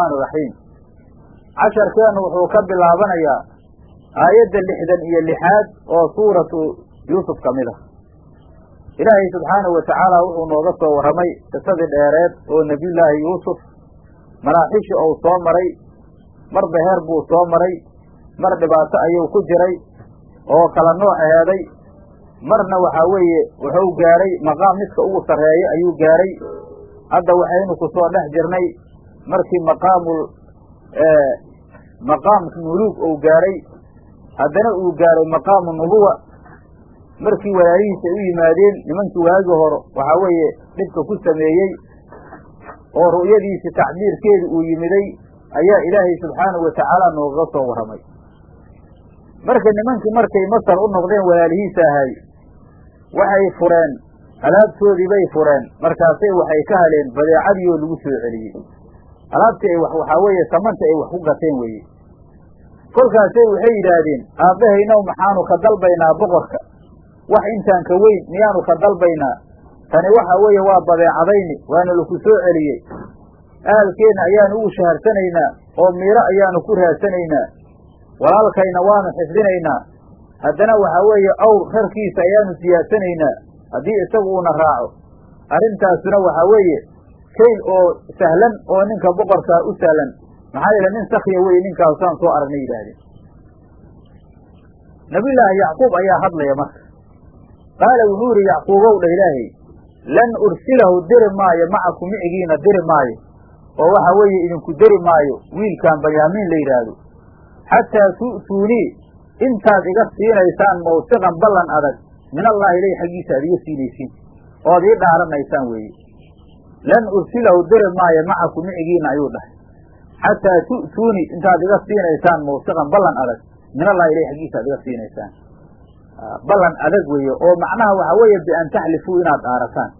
araxmaan iraxiim casharkeennu wuxuu ka bilaabanayaa aayadda lixdan iyo lixaad oo suuratu yuusuf ka mid ah. Ilaahay subxaanahu watacaala wuxuu nooga soo warramay qisadii dheereed oo nebiyullaahi yuusuf maraaxishi ou soo maray mar beheer buu soo maray mar dhibaato ayuu ku jiray oo kala nooc eheeday marna waxaa weeye wuxuu gaadhay maqaam midka ugu sarreeya ayuu gaadhay hadda waxaynu ku soo dhex jirnay markii maqaamul maqaamka muluug uu gaadhay haddana uu gaadhay maqaamu nubuwa markii walaayihiisa ay u yimaadeen nimankii waagii hore waxaa weeye dhibka ku sameeyey oo ru'yadiisi tacbiirkeedi uu yimiday ayaa ilaahay subxaanahu watacaala noogaga soo warramay marka nimankii markay masar u noqdeen walaalihiisa ahay waxay fureen alaabtoodii bay fureen markaasay waxay ka haleen badeecadii oo lagu soo celiyey alaabtii ay waxaa weeye samanta ay wax ku gateen weeye. Kolkaasay waxay yidhaahdeen aabbahaynow maxaanu ka dalbaynaa boqorka. Wax intaan ka weyn miyaanu ka dalbaynaa. Tani waxa weeye waa badeecadayni waana laku soo celiyey. Ahalkeenna ayaanu ugu shaharsanaynaa oo miiro ayaanu ku raadsanaynaa. Walaalkayna waanu xifdinaynaa. Haddana waxaa weeye awr rarkiisa ayaanu siyaadsanaynaa haddii isagu uuna raaco. Arrintaasuna waxaa weeye kayl oo sahlan oo ninka boqorkaa u sahlan. Maxaa yeele nin sakya weye ninkaasaan soo aragnay yidhaahdeen nabiyullaahi yacquub ayaa hadlaya marka. Qaala wuxuu yidhi yacquubow dha ilaahay lan ursilahu diri maayo macaku micigiina diri maayo. Oo waxa weeye idinku deri maayo wiilkan banyaamiin la yidhaahdo. Xataa tu'tuunii intaad iga siinaysaan mawsiqan ballan adag min allahi ilay xaggiisa aad iga siinaysiin. Ood ii dhaaranaysaan weeye lan ursilahu diri maayo macaku micigiina ayuu dhahay xataa tu'tuunii intaad iga siinaysaan mawsiqan ballan adag min allahi ilay xaggiisa aad iga siinaysaan ballan adag weeye oo macnaha waxaa weeye bian taxlifuu inaad dhaarataan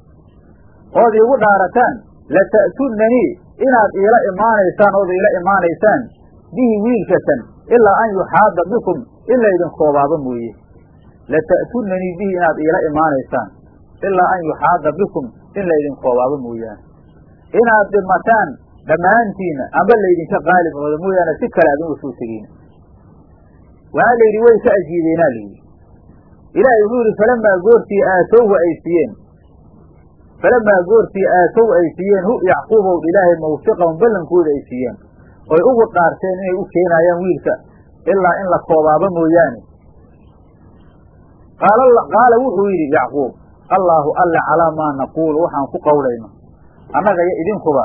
ood iigu dhaarataan lata'tunanii inaad iila imaanaysaan ood iila imaanaysaan bihi wiilkatan ilaa an yuxaada bikum in laydin koobaaba mooye lata'tunanii bihi inaad iila imaanaysaan ilaa an yuxaada bikum in laydin koobaaba mooyaane inaad dhimataan dhammaantiinna amba laydinka qaalib ooda mooyaane si kale aad uga soo tegeyna. Waxaa la yidhi way ka ajiibeenaa layidhi ilaahay wuxuu yidhi falamaa goortii aatowhu ay siiyeen falamaa goortii aatow ay siiyeen hu yacquubow ilaahay mawsiqahum ballankooda ay siiyeen. Oy ugu dhaarteen inay u keenaayaan wiilka ilaa in la koobaaba mooyaane. Qaala wuxuu yidhi yacquub allaahu alle calaa maa naquulu waxaan ku qowlayno annaga iyo idinkuba.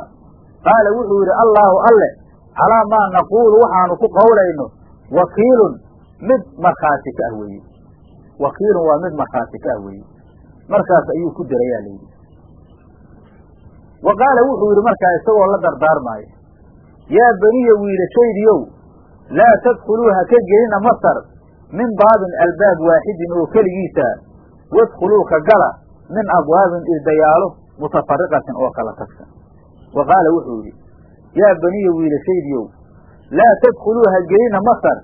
Qaala wuxuu yidhi allaahu alle calaa maa naquulu waxaanu ku qowlayno wakiilun mid markhaati ka ah weeye. Wakiilun waa mid markhaati ka ah weeye. Markaas ayuu ku dirayaa layidhi wa qaala wuxuu yidhi markaa isagoo la dardaarmaayo yaa beniya wiilashaydiyow laa tadkhuluu ha ka gelina masar min baabin albaab waaxidin oo keligiisa wadkhuluu ka gala min abwaabin irdayaalo mutafariqatin oo kala tagsan wa qaala wuxuu yidhi yaa beniya wiilashaydiyow laa tadkhuluu ha gelina masar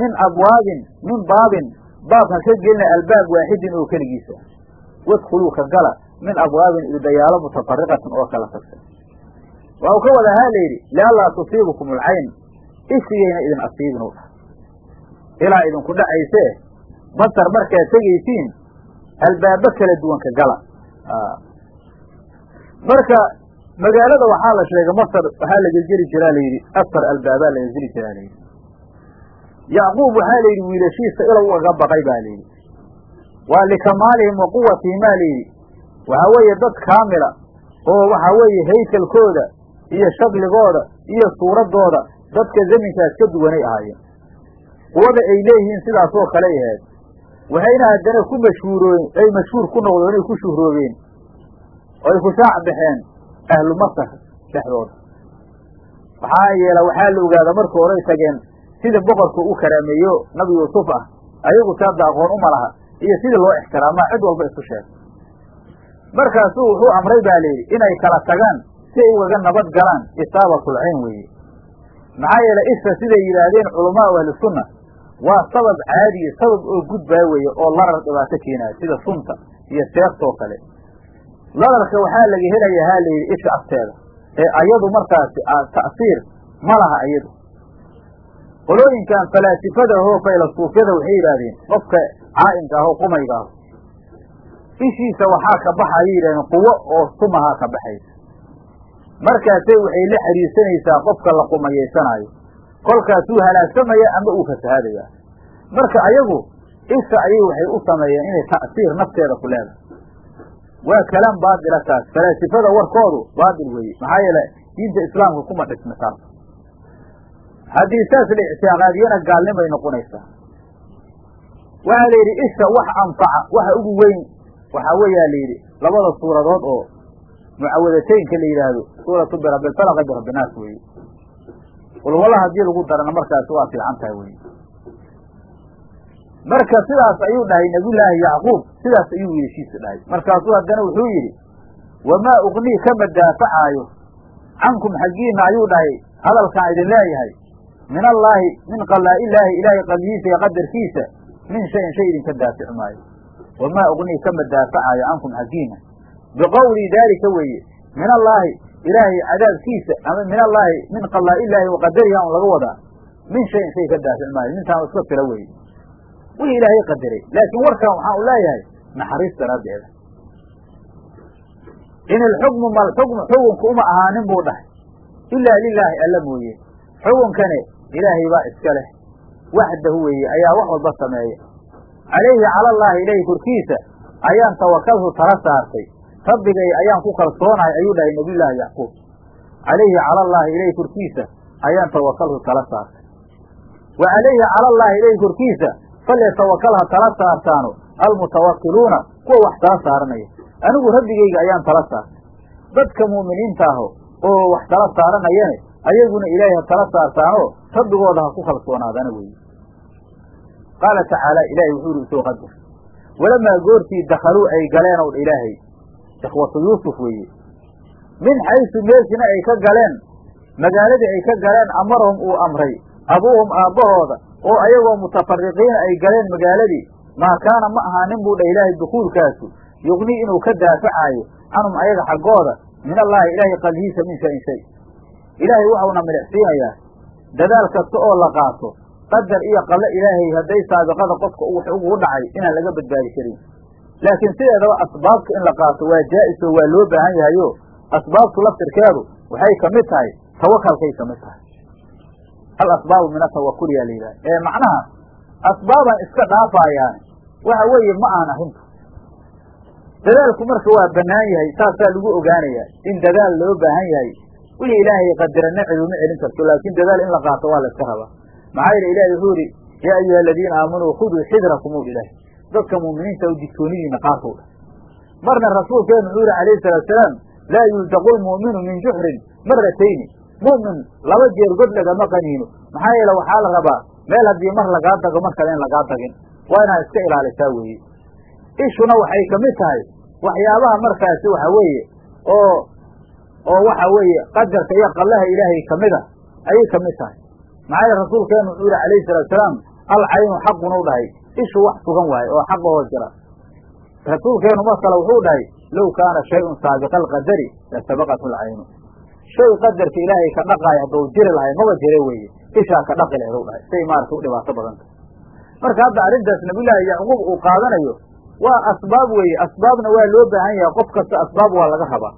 min abwaabin min baabin baab ha ka gelina albaab waaxidin oo keligiisa wadkhuluu ka gala min abwaabin irdayaalo mutafariqatin oo kala tagsan waa u ka wada haa layidhi lianlaa tusiibukum alcayn ishigayna idin asiibin u dhahay ilaa idinku dhacaysee masar markaad tegaysiin albaabo kala duwan ka gala. Marka magaalada waxaa la sheegay masar waxaa laga geli jiraa layidhi afar albaabaa laga geli jiraa layidhi yacquub waxaa la yidhi wiilashiisa ilow ugaga baqay ba layidhi waa likamaalihim wa quwatihim aa layidhi waxaa weeye dad kaamila oo waxaa weeye haykalkooda iyo shakligooda iyo suuraddooda dadka zaminkaas ka duwanay ahaayeen. Quwada ay leeyihiin sidaasoo kale ahayd waxayna haddana ku mashhuurooyen ay mashhuur ku noqdeen ay ku shuhroobeen oy ku shaac baxeen ahlu masar dhexdooda maxaa yeela waxaa la ogaada marka horay tageen sida boqorka u karaameeyo nabi yuusuf ah ayagu saada aqoon uma laha iyo sidii loo ixtiraamaa cid walba isku sheeg. Markaasuu wuxuu amray baa layidhi inay kala tagaan si ay ugaga nabad galaan isaabatul cayn weeye. Maxaa yeele isha siday yidhaahdeen culamaa ahlusunna waa sabab caadiya sabab oo gudbaa weeye oo larar dhibaato keenaya sida sunta iyo seeftoo kale. Lararka waxaa laga helaya haa layidhi isha afteeda ee ayadu markaasi ta'siir ma laha iyadu qolooyinkan falaasifada ahoo faylasuufyada waxay yidhaahdeen qofka caa'inka ah oo qumayga ah ishiisa waxaa ka baxa ayay yidhahdeen quwo oo sumahaa ka baxaysa. Markaasay waxay la xiriirsanaysaa qofka la qumayaysanaayo kolkaasuu halaagsamaya ama uu fasahaadaya marka ayagu isha ayay waxay u sameeyeen inay ta'siir nafteeda ku leedahay. Waa kalaan baatila taas falaasifada warkoodu baatil weeye maxaa yeele diinta islaamka kuma dhisna taas haddii saas la ictiqaadiyana gaalnimay noqonaysaa waxaa la yidhi isha wax anfaca waxa ugu weyn. Waxaa weeyaa la yidhi labada suuradood oo mucawadateynka la yidhaahdo suuratu birabbilfalaq birabbinaas weeye walwala haddii lagu darana markaasi waa fiican tahay weye marka sidaas ayuu dhahay nabiyullaahi yacquub sidaas ayuu wiilashiisa dhahay. Markaasuu haddana wuxuu yidhi wamaa ugnii kama daafacaayo cankum xaggiina ayuu dhahay hadalkaan idin leeyahay min allaahi min qalaa'illaahi ilaahay qadiyiisa iyo qadarkiisa min shayin shay idinka daafici maayo. Wamaa ugnii kama daafacaayo cankum xaggiina. Biqowlii daalika weeye min allaahi ilaahay cadaabkiisa ama min allaahi min qalaa'illaahi wa qadariha un laga wadaa min shayin shay ka daafici maayo mintaan iska fila weeye wixii ilaahay qadaray. Laakiin warkan waxaan u leeyahay naxariis daraaddeeda. In ilxukmu malxukmu xukunku uma ahaanin buu dhahay. Ilaa lilaahi alla mooye. Xukunkane ilaahay baa iska leh. Waxdahu weeye ayaa wax walba sameeya calayhi cala allaahi ilaahi korkiisa ayaan tawakalhu tala saartay rabbigay ayaan ku kalsoonahay ayuu dhahay nabiyullaahi yacquub calayhi cala allaahi ilaahi korkiisa ayaan tawakalhu tala saartay. Wa calayhi cala allaahi ilaahi korkiisa falyatawakal ha tala saartaano almutawakiluuna kuwa wax tala saaranaya. Anigu rabbigayga ayaan tala saartay. Dadka mu'miniinta aho oo wax tala saaranayane ayaguna ilaahay ha tala saartaanoo rabbigooda ha ku kalsoonaadana weeye qaala tacaala ilaahay wuxuu yidhi u soo qadar. Walamaa goortii dakhaluu ay galeen ow ilaahay ikhwatu yuusuf weeye min xaysu meeshina ay ka galeen magaaladii ay ka galeen amarahum uu amray abuuhum aabbahooda oo ayagoo mutafariqiina ay galeen magaaladii. Maa kaana ma ahaanin buu dha ilaahay dukuulkaasu yugnii inuu ka daafacaayo canhum ayaga xaggooda min allaahi ilaahay qalbihiisa min shayin shay. Ilaahay waxauna milicsiinayaa dadaal kasta oo la qaato qadar iyo qalle ilaahay hadday saabiqada qofka wax ugu dhacay inaan laga badbaadi karin laakiin sideedaba asbaabta in la qaato waa jaa'isoo waa loo baahan yahayo asbaabtu laftirkeedu waxay ka mid tahay tawakalkay ka mid tahay. Al asbaabu min atawakul yaa la yidhaha ee macnaha asbaaban iska dhaafayaan waxa weeye ma aan arrintu dadaalku marka waa bannaan yahay saasaa lagu ogaanayaa in dadaal loo baahan yahay. Wixii ilaahay qadirana ciduma celin karto laakiin dadaal in la qaato waa la iska rabaa. Maxaa yeele ilahi wuxuu yidhi yaa ayuha aladiina aamanuu khuduu xidrakum u ilaahi dadka muuminiinta u digtoonidiina qaatow dha marna rasuulkeenu wuxuu yihi alayhi salaatu salaam laa yuldaqu lmu'minu min juxrin maratayni mu'min laba jeer god lagama qaniino. Maxaa yeele waxaa la rabaa meel haddii mar lagaa dago mar kale in lagaa dagin waa inaad iska ilaalisaa weeye. Ishuna waxay ka mid tahay waxyaabaha markaasi waxa weeye oo oo waxa weeye qadarka iyo qallaha ilaahay ka mid a ayay ka mid tahay. Maxaa yeele rasuulkeenu wuxuu yihi alayhi salaatu salaam alcaynu xaqun u dhahay ishu wax sugan waaye oo xaq oo jira. Rasuulkeenu masala wuxuu dhahay low kaana shayun saabiqa alqadari lasabaqathu alcaynu shay qadarka ilaahay ka dhaqaayo hadduu jiri lahay maba jire weeye. Ishaa ka dhaqi laheed u dhahay. Say maarata u dhibaato badanta marka hadda arrintaas nabiyullaahi yacquub uu qaadanayo waa asbaab weeye. Asbaabna waa loo baahan yahay. Qof kasta asbaab waa laga rabaa.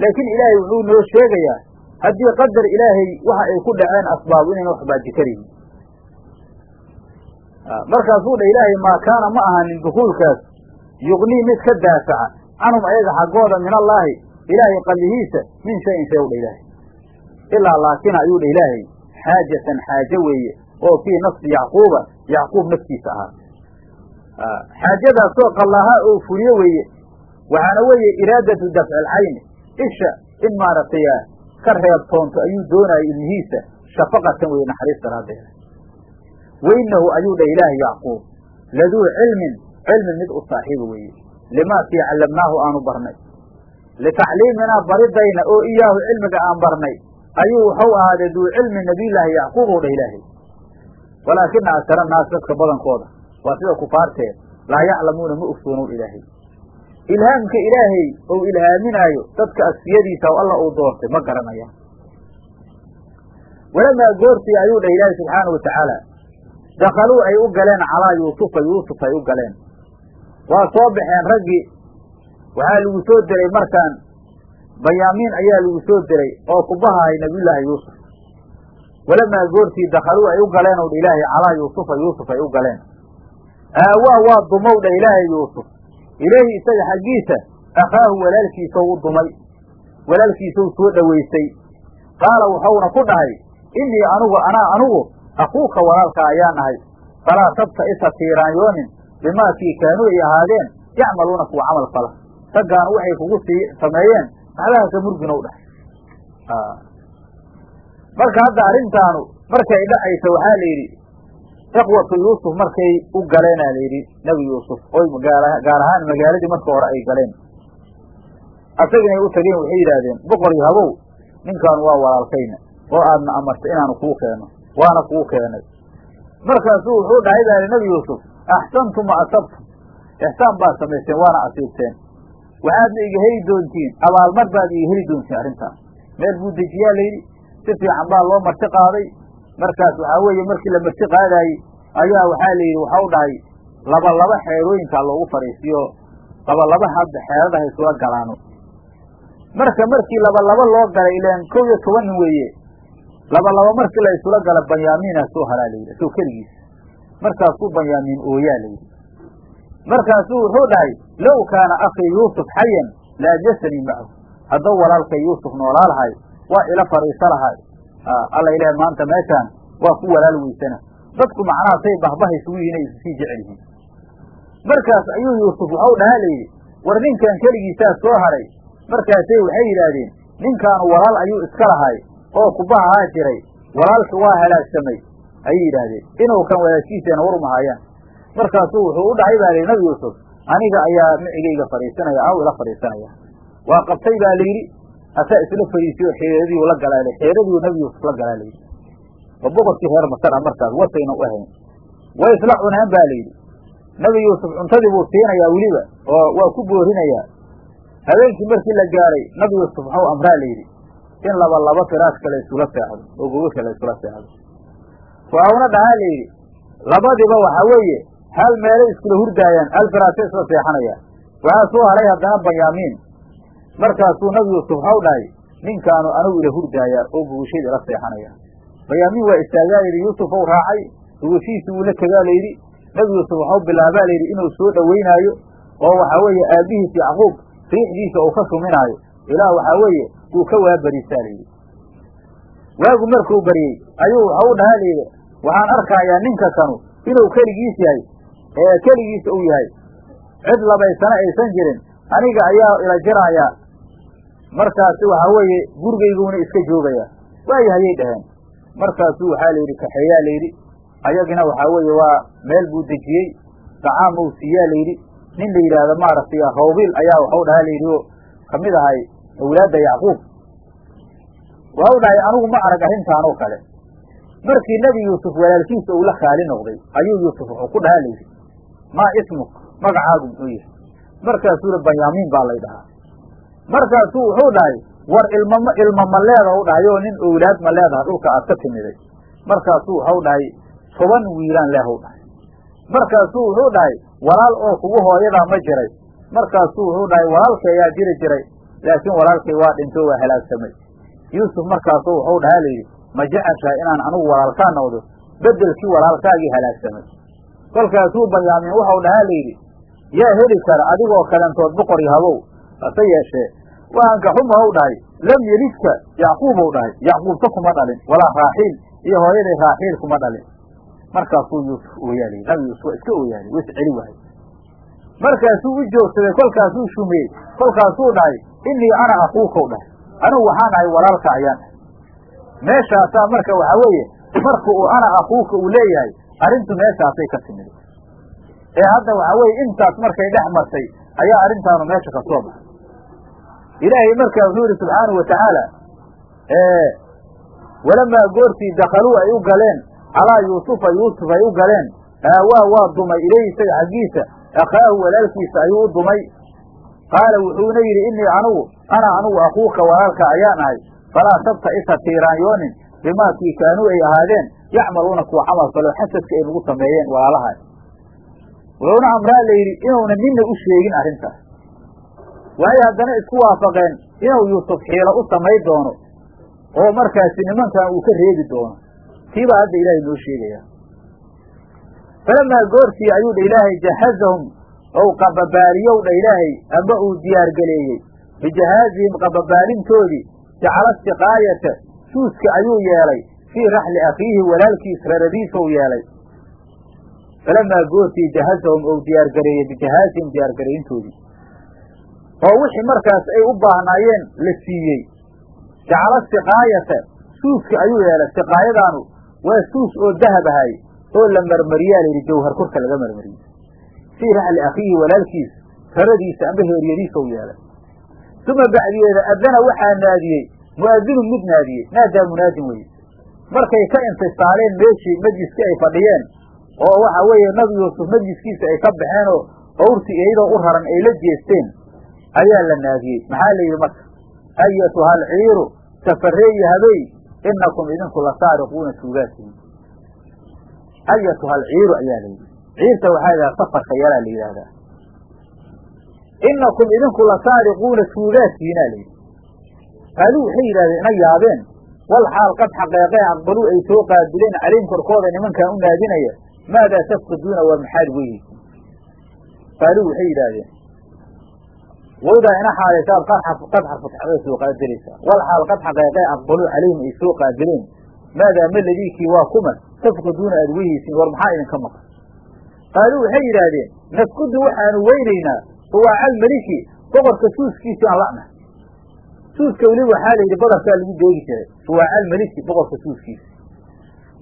Laakiin ilaahay wuxuu noo sheegayaa haddii qadar ilaahay waxa ay ku dhaceen asbaab inayna wax baaji karaynin markaasuu dha ilaahay maa kaana ma ahanin dukuulkaas. Yugnii mid ka daafaca. Canhum ayaga xaggooda min allaahi ilaahay qallihiisa min shayin shay dha ilaahay. Ilaa laakina ayuu dha ilaahay xaajatan xaaje weeye oo fii nafsi yacquuba yacquub naftiisa ahaa. Xaajadaasoo qallahaa oo fuliye weeye waxaana weeye iraadatu dafci alcayni isha in maaragtay ka reebtoonto ayuu doonayay ilmihiisa shafaqatan weye naxariis daraaddeeda weynahu ayuu dha ilaahay yacquub laduu cilmin cilmin mid u saaxiiba weeye limaa kii callamnaahu aanu barnay litacliiminaa baridayna oo iyaahu cilmiga aan barnay ayuu waxau ahaaday duu cilmi nabiyllaahi yacquub ou dha ilaahay walaakina akara naas dadka badankooda waa sida kufaarteed laa yaclamuuna ma ogsoonow ilaahay ilhaamka ilaahay ou ilhaaminaayo dadka asfiyadiisa oo alla uu doortay ma garanayaan walamaa goortii ayuu dhah ilaahi subxaana watacaala dakaluu ay u galeen calaa yuusufa yuusuf ay u galeen waa soo baxeen raggii waxaa lagu soo diray markaan bayaamiin ayaa lagu soo diray oo kubahahay nabiyullaahi yuusuf walamaa goortii dakaluu ay u galeen ow ilaahay calaa yuusufa yuusuf ay u galeen aawaa waa dumow dha ilaahay yuusuf ilayhi isaga xaggiisa akhaahu walaalkiisou u dumay walaalkiisou soo dhowaystay qaala wuxuuna ku dhahay innii anugu anaa anugu akuuka walaalka ayaa nahay falaa tabta isa tiiraanyoonin bimaa kii kaanuu ay ahaadeen yacmaluuna kuwa camal fala raggaanu waxay kugu sii sameeyeen waxbaha ka murginow dhahay marka hadda arrintaanu markay dhacaysa waxaa la yidhi ikhwatu yuusuf markay u galeenaa la yidhi nebi yuusuf oy gaar ahaan magaaladii marka hore ay galeen asaginay u tageen waxay yidhaahdeen boqor iyo habow ninkaanu waa walaalkayna oo aadna amartay inaanu kuu keeno waana kuu keenay. Markaasuu wuxuu dhahay baa nebi yuusuf axsantum wa asabtum. Ixsaan baad samaysteen waana asiibteen. Waxaadna iga heli doontiin abaalmar baad iga heli doontiin arrintaas. Meel buu dejiyaa layidhi si fiican baa loo marti qaaday. Markaas waxaa weeye markii la marti qaadaayey ayaa waxaa la yidhi waxau dhahay laba laba xeerooyinkaa loogu fadhiisiyo laba laba hadda xeeradaha isula galaano. Marka markii laba laba loo galay ilaan kow iyo toban nin weeye laba laba markii la isula gala banyaamiina soo haraa layidhi soo keligiis. Markaasuu banyaamiin ooyaa layidhi markaasuu wuxuu dhahay low kaana akhii yuusuf xayan la ajasanii macahu haddou walaalkay yuusuf noolaa lahay waa ila fadhiisa lahay. Alla ilaah maanta meeshaan waa ku walaal weysana. Dadku macnaha say bahbaha isugu yihiin ay sii jecel yihiin. Markaas ayuu yuusuf waxau dhahaa layidhi war ninkan keligiisaa soo haray. Markaasay waxay yidhaahdeen ninkaanu walaal ayuu iska lahay oo kubahahaa jiray. Walaalka waa halaagsamay. Ayay yidhaahdeen inuu kan walaashiiseena war umahaayaan markaasuu wuxuu u dhahay baa layidhi nabi yuusuf aniga ayaa micigayga fadhiisanaya aw ila fadhiisanaya. Waa qabtay baa layidhi asaa isla fadhiisiyo xeeradiiu la galaa xeeradiiu nabi yuusuf la galaa layidhi oo boqorkii reer masar ah markaas wasayna u ahayn. Way isla cuneen ba layidhi nabi yuusuf cuntadii buu siinayaa weliba oo waa ku boorinayaa. Habeenkii markii la gaaray nabi yuusuf waxau amraa layidhi in laba laba firaashka la isula seexdo oo gogosha la isula seexdo. Waxauna dhahaa layidhi labadiba waxa weeye hal meelay iskula hurdaayaan hal firaashay isla seexanayaan. Waxaa soo haray haddana banyaamiin markaasuu nabi yuusuf waxau dhahay ninkaanu anigu ila hurdaayaa oo gogoshyada ila seexanaya banyaamiin waa istaagaa layidhi yuusuf ou raacay gogoshihiisi uula tegaa layidhi nabi yuusuf waxau bilaabaa layidhi inuu soo dhowaynaayo oo waxaa weeye aabbihiis yacquub riixdiisa uu ka suminaayo. Ilaa waxaa weeye uu ka waabarisaa layidhi waagu markuu baryey ayuu waxa u dhahaa layidhi waxaan arkayaa ninka kanu inuu keligiis yahay ee keligiis uu yahay. Cid labaysana aysan jirin aniga ayaa ila jiraayaa markaasi waxaa weeye gurigayguna iska joogaya waayahayay dhaheen. Markaasuu waxaa layidhi kaxeeyaa layidhi ayagina waxaa weeye waa meel buu dejiyey dacaam ou siiyaa layidhi nin la yidhaahdo maaragtay rawbil ayaa waxau dhahaa layidhi oo ka mid ahay awlaadda yacquub. Waxau dhahay anigu ma arag arrintaan oo kale. Markii nebi yuusuf walaalkiisa uu la khaali noqday ayuu yuusuf wuxuu ku dhahaa layidhi maa ismuk magacaagu muxuu yahay. Markaasuu i banyaamiin baa lay dhahaa. Markaasuu wuxuu dhahay war ilmam ilma ma leeda u dhahay oo nin owlaad ma leedaha dhulka aad ka timiday. Markaasuu waxau dhahay toban wiilaan leehw dhahay. Markaasuu wuxuu dhahay walaal oo kugu hooyadaa ma jiray. Markaasuu wuxuu dhahay walaalkay ayaa jiri jiray laakiin walaalkay waa dhinto waa halaagsamay yuusuf markaasuu wuxuu dhahaa layidhi ma jeceshahay inaan anigu walaalkaa noqdo? Beddelkii walaalkaagii halaagsamay kolkaasuu banyaamiin waxau dhahaa layidhi yaa heli kara adigoo kalentood boqor iyo habow hase yeeshee waxaan ka xumahow dhahay lam yelidka yacquubow dhahay yacquubta kuma dhalin walaa raaxiil iyo hooyaday raaxiil kuma dhalin. Markaasuu yuusuf ooyaalay nabi yuusuf waa iska ooyaalay wis celi wahay markaasuu u joogsaday kolkaasuu shumiyey kolkaasuu dhahay innii ana akuukow dhahay anigu waxaan ahay walaalka ayaan. Ahay meeshaasaa marka waxaa weeye marka uu ana akuuka uu leeyahay arrintu meeshaasay ka timid. Ee hadda waxaa weeye intaas markay dhex martay ayaa arrintaanu meesha ka soo baxay. Ilaahay markaa wuxuu yidhi subxaanahu watacaala walamaa goortii dakaluu ay u galeen calaa yuusufa yuusuf ay u galeen aawaa waa dumay ilayhi isaga xaggiisa akhaahu walaalkiisa ayuu u dumay qaala wuxuuna yidhi innii anugu ana anugu akuuka walaalka ayaan ahay. Falaa tabta isa tiiraanyoonin bimaakii kaanuu ay ahaadeen. Yacmaluuna kuwa camal falo xasadka ay lagu sameeyeen walaalaha wuxuuna amraa la yidhi inuuna ninna u sheegin arrintaas. Waxay haddana isku waafaqeen inuu yuusuf xiilo u samay doono oo markaasi nimankan uu ka reebi doono. Tiibaa hadda ilaahay noo sheegaya falamaa goortii ayuu dha ilaahay jahazahum ou qababaaliyow dha ilaahay amba uu diyaargeleeyey bijahaazihim qababaalintoodii jacala siqaayata suuska ayuu yeelay fii raxli akhiihi walaalkiis raradiisou yeelay falamaa goortii jahazahum ou diyaargareeyey bijahaazihim diyaargarayntoodii oo wixii markaas ay u baahnaayeen la siiyey jacala siqaayata suuska ayuu yeelay siqaayadaanu waa suus oo dahab ahay oo la marmariyaa layidhi jawhar korka laga marmariyey fii raxli akhiihi walaalkiis raradiisa amba heeryadiisa u yeelay uma bacdiyeeda addana waxaa naadiyey mu'adinun mid naadiyey naadaa munaadin weye markay ka infisaaleen meeshii majliskii ay fadhiyeen oo waxa weeye nabi yuusuf majliskiisa ay ka baxeen oo awrtii iyadoo u raran ay la jeesteen ayaa la naadiyey maxaa la yidhi marka ayatuha alciiru safareeyi habey inakum idinku la saariquuna tuugaasiin ayatuha alciiru ayaa la yidhi ciirta waxaa yidhahda safarka yaraa la yidhaahdaa. Inakum idinku la saariquuna tuugaasiinaa la yidhi. Qaaluu waxay yidhahdeen ina yaabeen. Wal xaal qad xaqeeqee aqbaluu ay soo qaabileen. Calayhim korkooda nimankan u naadinaya. Maadaa tafqiduuna waa maxaad weyhaysin qaaluu waxay yidhaahdeen wowdaa ina xaalaysaad qad xarfutxada soo qaabilaysaa. Wal qad xaqeeqee aqbaluu calayhim ay soo qaabileen. Maadaa maladiikii waa kuma tafqiduuna aad weyhaysiin war maxaa idinka maqan qaaluu waxay yidhaahdeen nafkudu waxaanu weynaynaa uwaacal meliki boqorka suuskiisii aan la'na suuska weliba waxaa la yidhi badarkaa lagu deegi jiray uwaacal meliki boqorka suuskiisa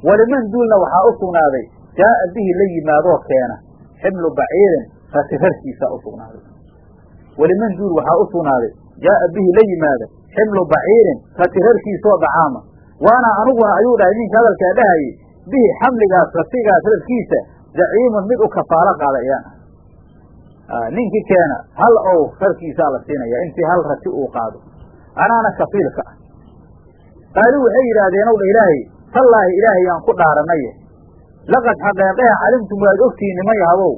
waliman duulna waxaa u sugnaaday jaa'a bihi la yimaadoo keena xiblu baciirin rati rarkiisaa u waliman duul waxaa u sugnaaday jaa'a bihi la yimaada xiblu baciirin rati rarkiisoo dacaama waana aniguna ayuu dhahay ninka hadalkaa dhahayey bihi xamligaas ratigaas rarkiisa zaciimun mid u kafaalo qaada ayaan ah ninkii keena hal ow rarkiisaa la siinaya intii hal rati uu qaado. Anaana kafiilka ah. Qaaluu waxay yidhaahdeen ow dha ilaahay tallaahi ilaahay yaan ku dhaaranaye laqad xaqeeqeha calimtum waad ogtihiin niman yahabow.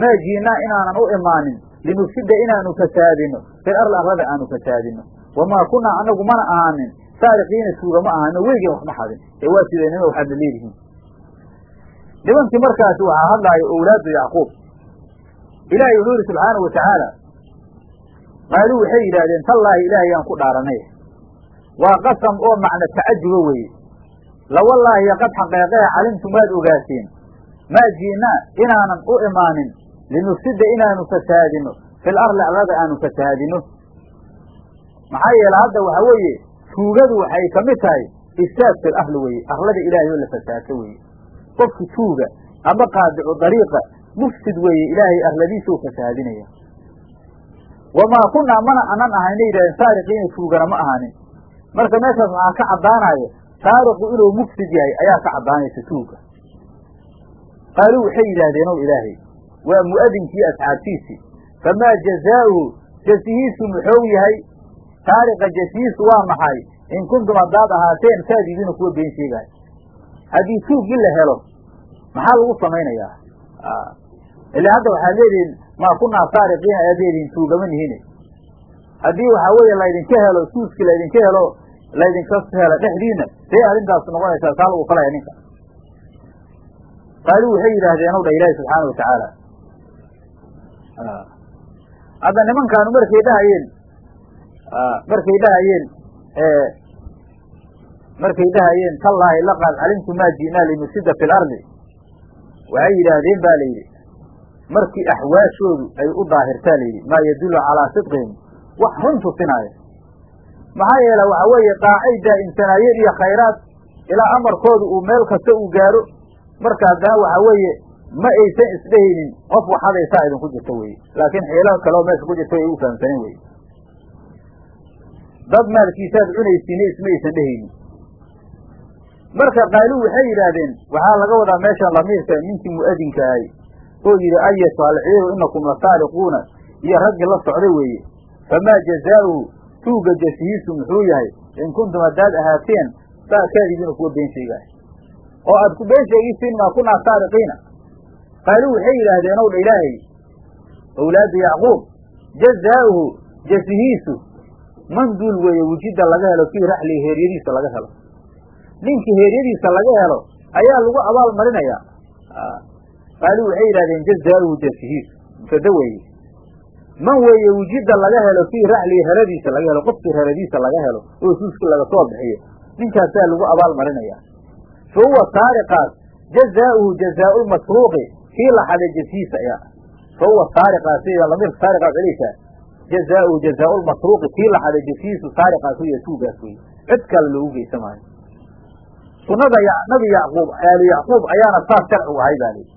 Maa jiinaa inaanan u imaanin. Linufsida inaanu fasaadino. Fil arli arlada aanu fasaadino. Wamaa kunnaa anagu mana ahaanin. Saariqiina tuuga ma ahano weygeen waxma xadin. Ee waa sidaynima waxaadna leedihiin nimankii markaasi waxaa hadlaayo owlaadu yacquub. Ilaahay wuxuu yidhi subxaanau watacaala qaaluu waxay yidhaahdeen tallaahi ilaahay yaan ku dhaaranay. Waa qasam oo macna tacajuba weeye. Lawallaahi qad xaqeeqee calimtum waad ogaateen maa ji'naa inaanan u imaanin. Linufsida inaanu fasaadino. Fil arli arlada aanu fasaadino. Maxaa yeele hadda waxaa weeye tuugadu waxay ka mid tahay ifsaad fil arli weeye. Arlada ilaahay oo la fasaadto weeye qofki tuuga ama qaadicu dariiqa mufsid weeye ilaahay arladiisuu fasaadinaya wamaa kunnaa mana anan ahayna yidhahdeen saariqiina tuugana ma ahaanin. Marka meeshaas waxaa ka caddaanaya saariqu inuu mufsid yahay ayaa ka caddaanaysa tuuga qaaluu waxay yidhaahdeen ow ilaahay waa mu'adinkii asxaabtiisii famaa jazaa'uhu jasihiisu muxuu yahay? Saariqa jasihiisu waa maxay? In kuntum haddaad ahaateen saadidiina kuwa been sheegaay haddii tuuggii la helo maxaa lagu samaynayaa? Ilaa hadda waxaad leedihiin maa kunaa saariqiina ayaad leedihiin tuugama nihine haddii waxaa weeye laydinka helo suuskii laydinka helo laydinka helo dhexdiina see arrintaas noqonaysaa saa lagu falaya ninka. Qaaluu waxay yidhaahdeen dha ilaahi subxaana watacaala hadda nimankaanu markay dhahayeen markay dhahayeen markay dhahayeen tallaahi laqad calimtu maa ji'naa linufsida fi lardi waxay yidhaahdeen ba la yidhi markii axwaashoodu ay u daahirtaa la yidhi maa yadullu calaa sidqihim wax run tusinaayo. Maxaa yeele waxa weeye daacay daa'imsanaayeen iyo khayraad ilaa amarkoodu uu meel kasta uu gaaro. Marka haddana waxa weeye ma aysan isdhehaynin qof waxadaysaa idinku jirto weye laakiin xiilo kaleo meesha ku jirta way u fahamsaneen weye dad maalkiisaad cunaysiine isma aysan dhehaynin marka qaaluu waxay yidhaahdeen waxaa laga wadaa meeshan lamiirka ninkii mu'adinka ahay oo yidhi ayatu alciiru inakum la saariquuna iyo raggii la socday weeye. Famaa jazaa'uhu tuuga jasihiisu muxuu yahay in kuntum haddaad ahaateen kaadibiina kuwa been sheegaay oo aad ku been sheegisiin maa kunaa saadiqiina qaaluu waxay yidhaahdeen ow dha ilaahay awlaadu yacquub jazaa'uhu jasihiisu manduul weeye wujida laga helo fii raxlihi heeryadiisa laga helo ninkii heeryadiisa laga helo ayaa lagu abaal marinayaa qaaluu waxay yidhahdeen jazaa'uhu jasihiisu mubtada weeye. Man weeye wujida laga helo fii raxlihi heradiisa laga helo qofkii heradiisa laga helo oo suuskii laga soo bixiyo ninkaasaa lagu abaal marinaya. Fa huwa saariqaas jazaa'uhu jazaau lmasruuqi kii la xaday jasihiisa fa huwa saariqaas lamiirka saariqaas celaysaa jazaa'uhu jazaau lmasruuqi kii la xaday jasihiisu saariqaas wey tuugaas wey cid kale loogu geysa maayo sunada nabi yacquub aalu yacquub ayaana saas sharcigu ahay baa lii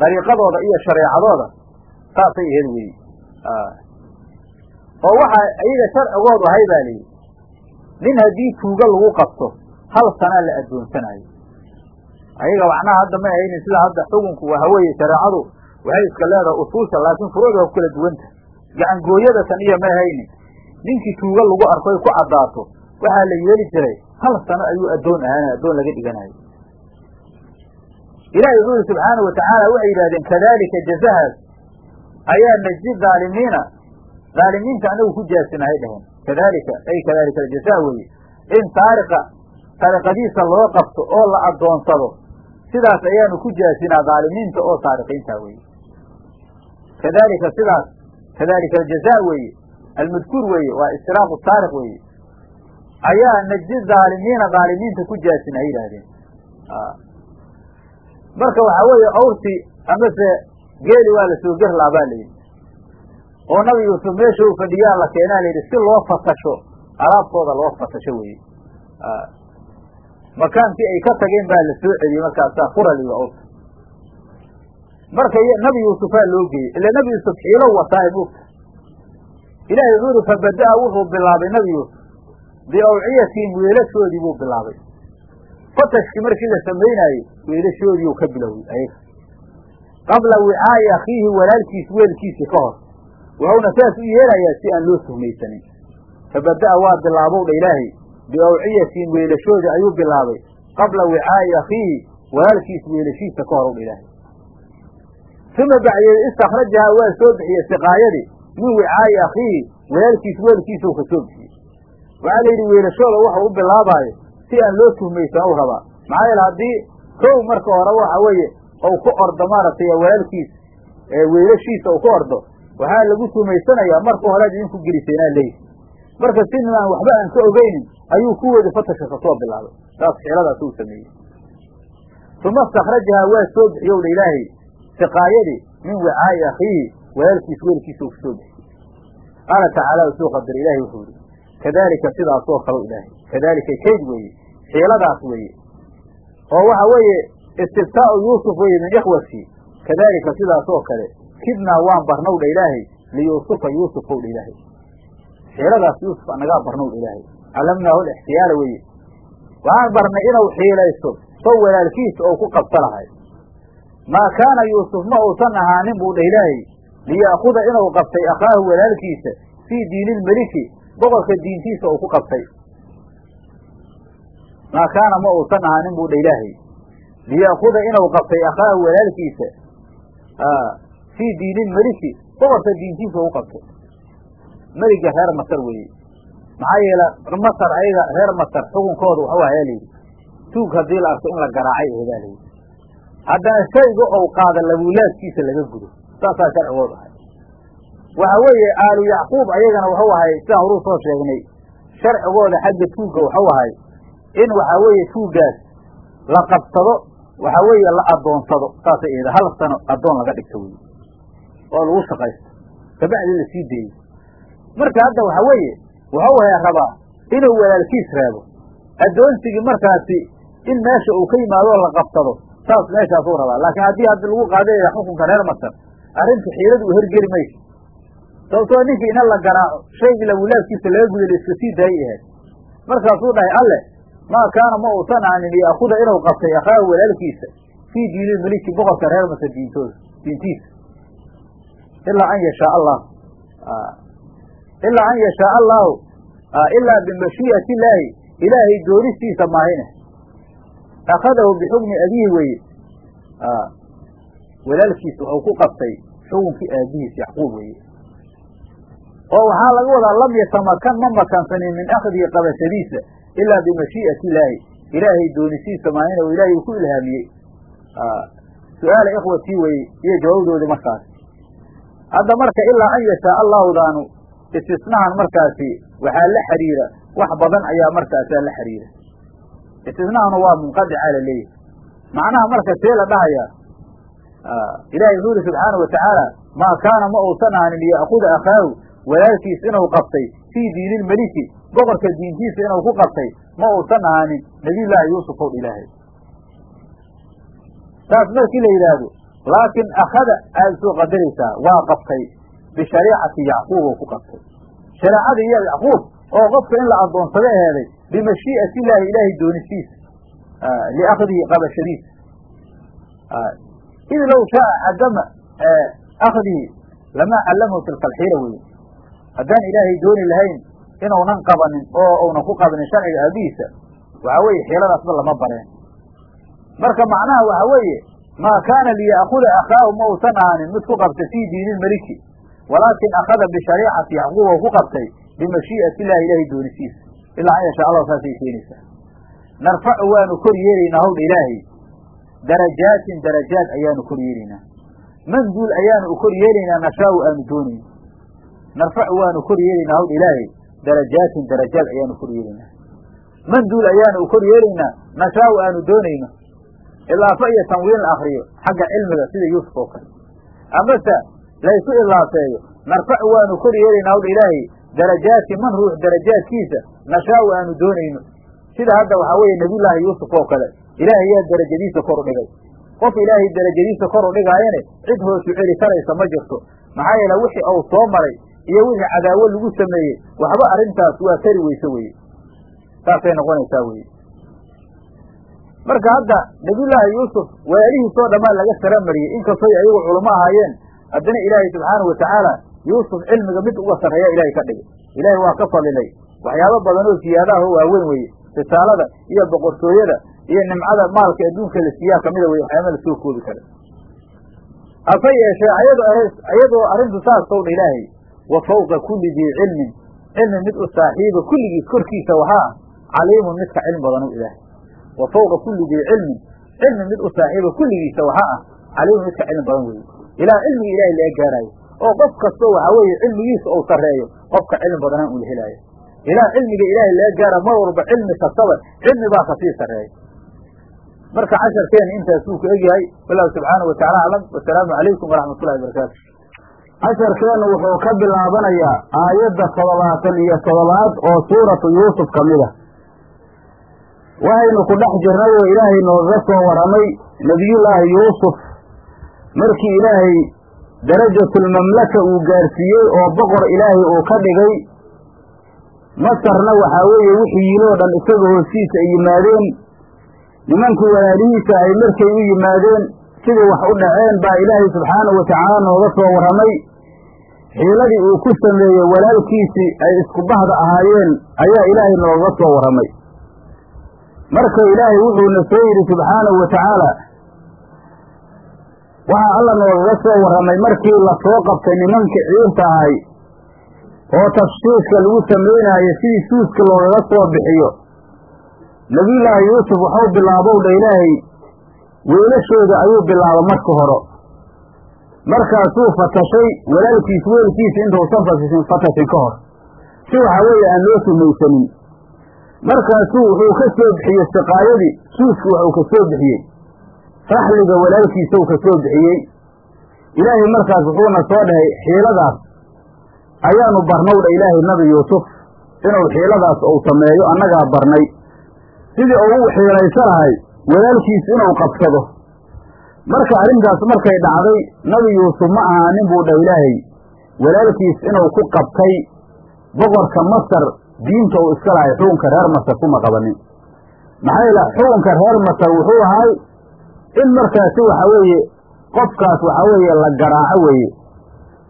dariiqadooda iyo shareecadooda saasay aheed weeye oo waxaa iyaga sharcigoodu ahay baa lihi nin haddii tuuga lagu qabto hal sanaa la addoonsanayo ayaga macnaha hadda ma ahaynin sida hadda xukunku waxa weeye shareecadu waxay iska leedahay usuusha laakiin furuucda waa ku kala duwanta gacangooyada tan iyo ma ahaynin. Ninkii tuuga lagu arkoy ku caddaato waxaa la yeeli jiray hal sano ayuu addoon ahaana addoon laga dhiganayo ilahi wuxuu yihi subxaanau watacaala waxay yidhahdeen kadalika jazahaas ayaa najdi dhaalimiina dhaalimiinta anagu ku jaasinahay dheheen kadalika ay kadalika aljaza weeye. In saariqa sariqadiisa loo qabto oo la addoonsado sidaas ayaanu ku jaasinaa dhaalimiinta oo saariqiinta weeye. Kadalika sidaas kadalika aljaza weeye. Almadkuur weeye waa istiraaqu saariq weeye ayaa najdi dhaalimiina dhaalimiinta ku jaasina ay yidhaahdeen. Marka waxaa weeye awrti amase geeli waa la soo ger laa baa layidhi oo nabi yuusuf meesha uu fadhiyaa la keenaa layidhi si loo fatasho alaabtooda loo fatasho weye makaankii ay ka tageen baa la soo celiyey markaasaa furaliga awrta marka nabi yuusufaa loo geeyey. Ila nabi yuusuf xiilo wataa moogta ilahay wuxuu yihi fabada-a wuxuu bilaabay nabi yuusuf biawciyatihim weelashoodii buu bilaabay. Fatashkii markii la samaynaayey weelashoodiiu ka bilowday. Ayaga qabla wicaa'i akhiihi walaalkiis weelkiisii ka hor. Wuxuuna saas u yeelayaa si aan loo tuhmaysanin fabada'a waa bilaabow dha ilaahay. Biawciyatihim weelashoodii ayuu bilaabay. Qabla wicaa'i akhiihi walaalkiis weelashiisa ka hor ow dha ilaahay. Uma bacdeed istakrajahaa waa soo bixiyey siqaayadii. Min wicaa'i akhiihi walaalkiis weelkiisau ka soo bixiyey waxaa la yidhi weelashooda waxau u bilaabaayo si aan loo tuhmaysan u rabaa. Maxaa yeele haddii kow marka hore waxa weeye ou ku ordo maaragtay walaalkiis weelashiisa uu ku ordo waxaa lagu tuhmaysanayaa marka horead idinku geliseenaa leeyihi marka si nimaan waxba aan ka ogeynin ayuu kuwoodi fatashka ka soo bilaabay. Saas xiladaas uu sameeyey. Uma istakrajahaa waa soo bixiyow dha ilaahay siqaayadii min wicaa'i akhiihi walaalkiis weelkiisa uu ka soo bixiyey. Qaala tacaala usuu qadar ilahay wuxuu yihi kadalika sidaasoo kale ilaahay. Kadalika kayd weeye xiiladaas weeye oo waxa weeye istibtaa'u yuusuf weeye min ikhwatii kadalika sidaas oo kale kidnaa waan barnow dha ilaahay liyuusufa yuusufow dha ilaahay. Xiiladaas yuusuf anagaa barnow dha ilaahay. Callamnaahu lixtiyaala weeye waxaan barnay inuu xiilaysto sow walaalkiisa ou ku qabsa lahay. Maa kaana yuusuf ma uusan ahaanin buu dha ilaahay. Liya'khuda inuu qabtay akhaahu walaalkiisa fii diini lmeliki boqorka diintiisa uu ku qabtay. Maa kaana ma uusan ahaanin buu dha ilaahay. Liya'khuda inuu qabtay akhaahu walaalkiisa fii diini lmeliki boqorka diintiisa uu qabtay. Meliga reer masar weeye. Maxaa yeele masar ayaga reer masar xukunkooda waxu ayaa layidhi tuug haddii la arko in la garaacay ahedaa layidhi haddana shayga ou qaada labuulaadkiisa laga gudo. Saasaa sharcigoodu ahay waxa weeye aalu yacquub ayagana waxu ahay sidaan horuu soo sheegnay. Sharcigooda xagga tuugga waxu ahay in waxaa weeye tuuggaas la qabsado waxaa weeye la addoonsado saasay aheeda hal sano addoon laga dhigto wey oo lagu shaqaysto kabacdi la sii marka hadda waxa weeye waxau haya rabaa inuu walaalkiis reebo. Addoonsigii markaasi in meesha uu ka yimaadoo la qabsado saas meeshaasuu rabaa. Laakiin haddii haddi lagu qaadaya xukunka reer masar arrinta xiiladu u hergeli mayso sababtoo ninkii ina la garaaco shaygii lawulaadkiisa laga iska sii daayay ahayd. Markaasuu dhahay alle maa kaana ma uusan aanin ya'khuda inuu qabtay akhaahu walaalkiisa fii diini meliki boqorka reer masar diintooda diintiisa. Ilaa an yashaa allah. Ilaa an yashaa allahu ilaa bimashii'ati illaahi ilaahay doonistiisa maahine akhadahu bixukmi abiihi weeye. Walaalkiis wuxuu ku qabtay xukunkii aabihiis yacquub weeye oo waxaa laga wadaa lam yatamakan ma makansanin min akhdihi qabashadiisa ilaa bimashii'ati illaahi. Ilaahay doonisiisa maahine oo ilaahay uu ku ilhaamiyey. Su'aala ikhwatii weye iyo jawaabdoodi markaas. Hadda marka ilaa an yashaa allahudaanu istisnahan markaasi waxaa la xiriira wax badan ayaa markaasaa la xiriira. Istisnahanu waa munqadica la leeyahay. Macnaha marka see la dhahayaa ilahay wuxuu yidhi subxaana wa tacaala maa kaana ma uusan ahanin liya'kuda akhaahu walaalkiis inuu qabtay fii diini lmeliki boqorka diintiisa inuu ku qabtay ma uusan ahaanin nabiyullaahi yuusuf ow ilaahay. Saas markii la yidhaahdo laakiin akhada aada soo qadaraysaa waa qabtay bishariicati yacquub oo ku qabtay. Shareecadii iyo yacquub oo qofka in la addoonsado aheeday bimashii'ati illaahi ilaahay doonistiisa liakhdihi qabashadiisa. Id low shaaa cadama akhdihi lamaa callamahu tilka alxiila weye haddaan ilaahay dooni lahayn inuunan qabanin oo uunan ku qabanin sharciga aabihiisa waxaa weeye xiiladaasba lama bareen marka macnaha waxa weeye maa kaana liya'kuda akhaahu ma uusan ahaanin mid ku qabta fii diini lmeliki walaakin akhada bishariicati yacquub oo ku qabtay bimashii'ati illahi ilaahay doonisiisa ilaa an yashaa allah saasay keenaysaa. Narfacu waanu kor yeelaynaa hawdha ilaahay darajaatin darajaad ayaanu kor yeelaynaa manduul ayaanu u kor yeelaynaa nashaau aanu doonayno narfacu waanu kor yeelaynaa hawdha ilaahay darajaatin darajaad ayaanu kor yeelaynaa manduul ayaanu kor yeelaynaa nashaau aanu doonayno ilaafa iyo tanwiin la akriyo xagga cilmiga sida yuusuf oo kale amase laysu ilaafeeyo narfacu waanu kor yeelaynaa hawdha ilaahay darajaati man ruux darajaadkiisa nashaau aanu doonayno sida hadda waxaa weeye nebiyullaahi yuusuf oo kale ilaahay yaa darajadiisa kor u dhigay qof ilaahay darajadiisa kor u dhigaayane cid hoosu celi karaysa ma jirto maxaa yeele wixii uu soo maray iyo wixii cadaawo lagu sameeyey waxba arrintaas waa tari weyse weye saasay noqonaysaa weye marka hadda nebiyullaahi yuusuf waalihiisoo dhammaan laga saramariyey. Inkastoy ayagu culamo ahaayeen haddana ilaahay subxaanahu watacaala yuusuf cilmiga mid uga sarreeya ilaahay ka dhigay. Ilaahay waa ka fadilay waxyaabo badan oo siyaadaha oo waaweyn weye risaalada iyo boqortooyada iyo nimcada maalka adduunka la siiyaa kamida weye waxyaaba la soo koobi kara. Hase yeeshee ayado iyadoo arrintu saas towdha ilaahay wa fawqa kulli dii cilmin. Cilmi mid u saaxiiba kulligiis korkiisa waxaa caliimun midka cilmi badanu ilaahay. Wa fawqa kulli dii cilmin. Cilmi mid u saaxiiba kulligiisa waxaa ah caliimun midka cilmi badan weye ilaa cilmiga ilaahay laga gaaraayo oo qof kastoo waxaa weeye cilmigiisa uu sarreeyo qofka cilmi badanaan uu helaayo ilaa cilmiga ilaahay laga gaara mar walba cilmi kastaba cilmi baa ka sii sarreeya marka casharkeena intaasuu ku egyahay wallahu subxaanahu wataala aclam wasalaamu calaykum waraxmatullahi wabarakaatu casharkeenu wuxuu ka bilaabanayaa aayadda toddobaatan iyo toddobaad oo suuratu yuusuf ka mid a. Waxaynu ku dhex jirnay oo ilaahay nooga soo warramay nebiyullaahi yuusuf. Markii ilaahay darajatulmamlaka uu gaarsiiyey oo boqor ilaahay uu ka dhigay masarna waxaa weeye wixii yiloo dhan isaga hoostiisa ay yimaadeen. Nimankii walaalihiisa ay markay u yimaadeen sidii wax u dhaceen baa ilaahay subxaanahu watacaala nooga soo warramay xiiladii uu ku sameeyey walaalkiisii ay isku bahda ahaayeen ayaa ilaahay nooga soo warramay marka ilaahay wuxuuna soo yidhi subxaanahu wa tacaala waxaa alla noogaga soo warramay markii la soo qabtay nimankii ciirta ahay oo tafshiishka lagu samaynaayo sidii suuska loogaga soo bixiyo. Nebiyullaahi yuusuf waxuu bilaabow dha ilaahay weelashooda ayuu bilaaba marka hore markaasuu fatashay walaalkiis weelkiisa intuusan fatashin fatashin ka hor. Si waxaa weeye aan loo sumaysanin markaasuu wuxuu ka soo bixiyey siqaayadii suuski waxuu ka soo bixiyey. Raxliga walaalkiisau ka soo bixiyey. Ilaahay markaas wuxuuna soo dhahay xiiladaas. Ayaanu barnowdha ilaahay nabi yuusuf inuu xiiladaas uu sameeyo annagaa barnay. Sidii uu u xiilaysanahay walaalkiis inuu qabsado marka arrintaas markay dhacday nabi yuusuf ma ahaanin buu dhah ilaahay. Walaalkiis inuu ku qabtay boqorka masar diinta uu iska lahay xukunka reer masar kuma qabanin. Maxaa yeele xukunka reer masar wuxuu ahay in markaasi waxa weeye qofkaas waxaa weeye la garaaco weeye.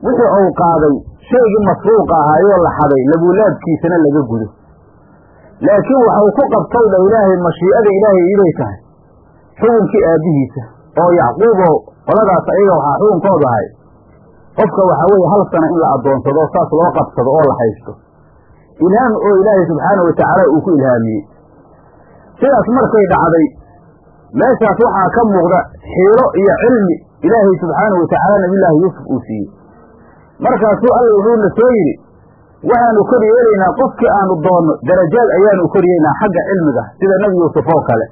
Wixii uu qaaday shaygii masruuqa ahaayoo la xaday labuulaadkiisana laga gudo. Laakiin waxau ku qabtow dha ilaahay mashii'ada ilaahay iibay tahay xukunkii aabbihiisa oo yacquubo qoladaas ayaga waxaa xukunkoodu ahay. Qofka waxaa weeye hal sana in la addoonsado saas loo qabsado oo la haysto. Ilhaam oo ilaahay subxaanahu watacaala uu ku ilhaamiyey. Sidaas markay dhacday meeshaas waxaa ka muuqda xiilo iyo cilmi ilaahay subxaanahu watacaala nabiyullaahi yuusuf uu siiyey. Markaasuu alla wuxuuna soo yidhi waxaanu kor yeelaynaa qofkii aanu doonno darajaad ayaanu kor yeelaynaa xagga cilmiga sida nebi yuusuf oo kale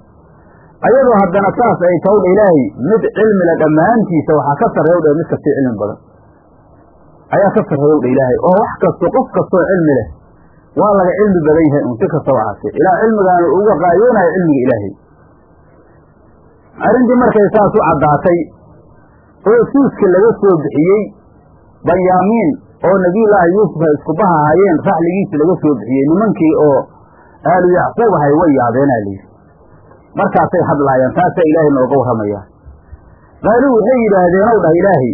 ayadoo haddana saas ay tawdha ilaahay mid cilmila dhammaantiisa waxaa ka sarreew dha mid kastii cilmi badan. Ayaa ka sarreeyow dha ilaahay oo wax kasto qof kastoo cilmi leh waa laga cilmi badan yahay un si kastaba ahaatee. Ilaa cilmigaanu uga qaayoonayo cilmiga ilaahay. Arrintii markay saas u caddaatay oo suuska laga soo bixiyey banyaamiin oo nebiyullaahi yuusuf ay isku baha ahaayeen raxligiisi laga soo bixiyey nimankii oo aalu yacquub ahay way yaabeenaa layidhi markaasay hadlaayaan taasaa ilaahay nooga warramayaa qaaluu waxay yidhaahdeen ow dhah ilaahay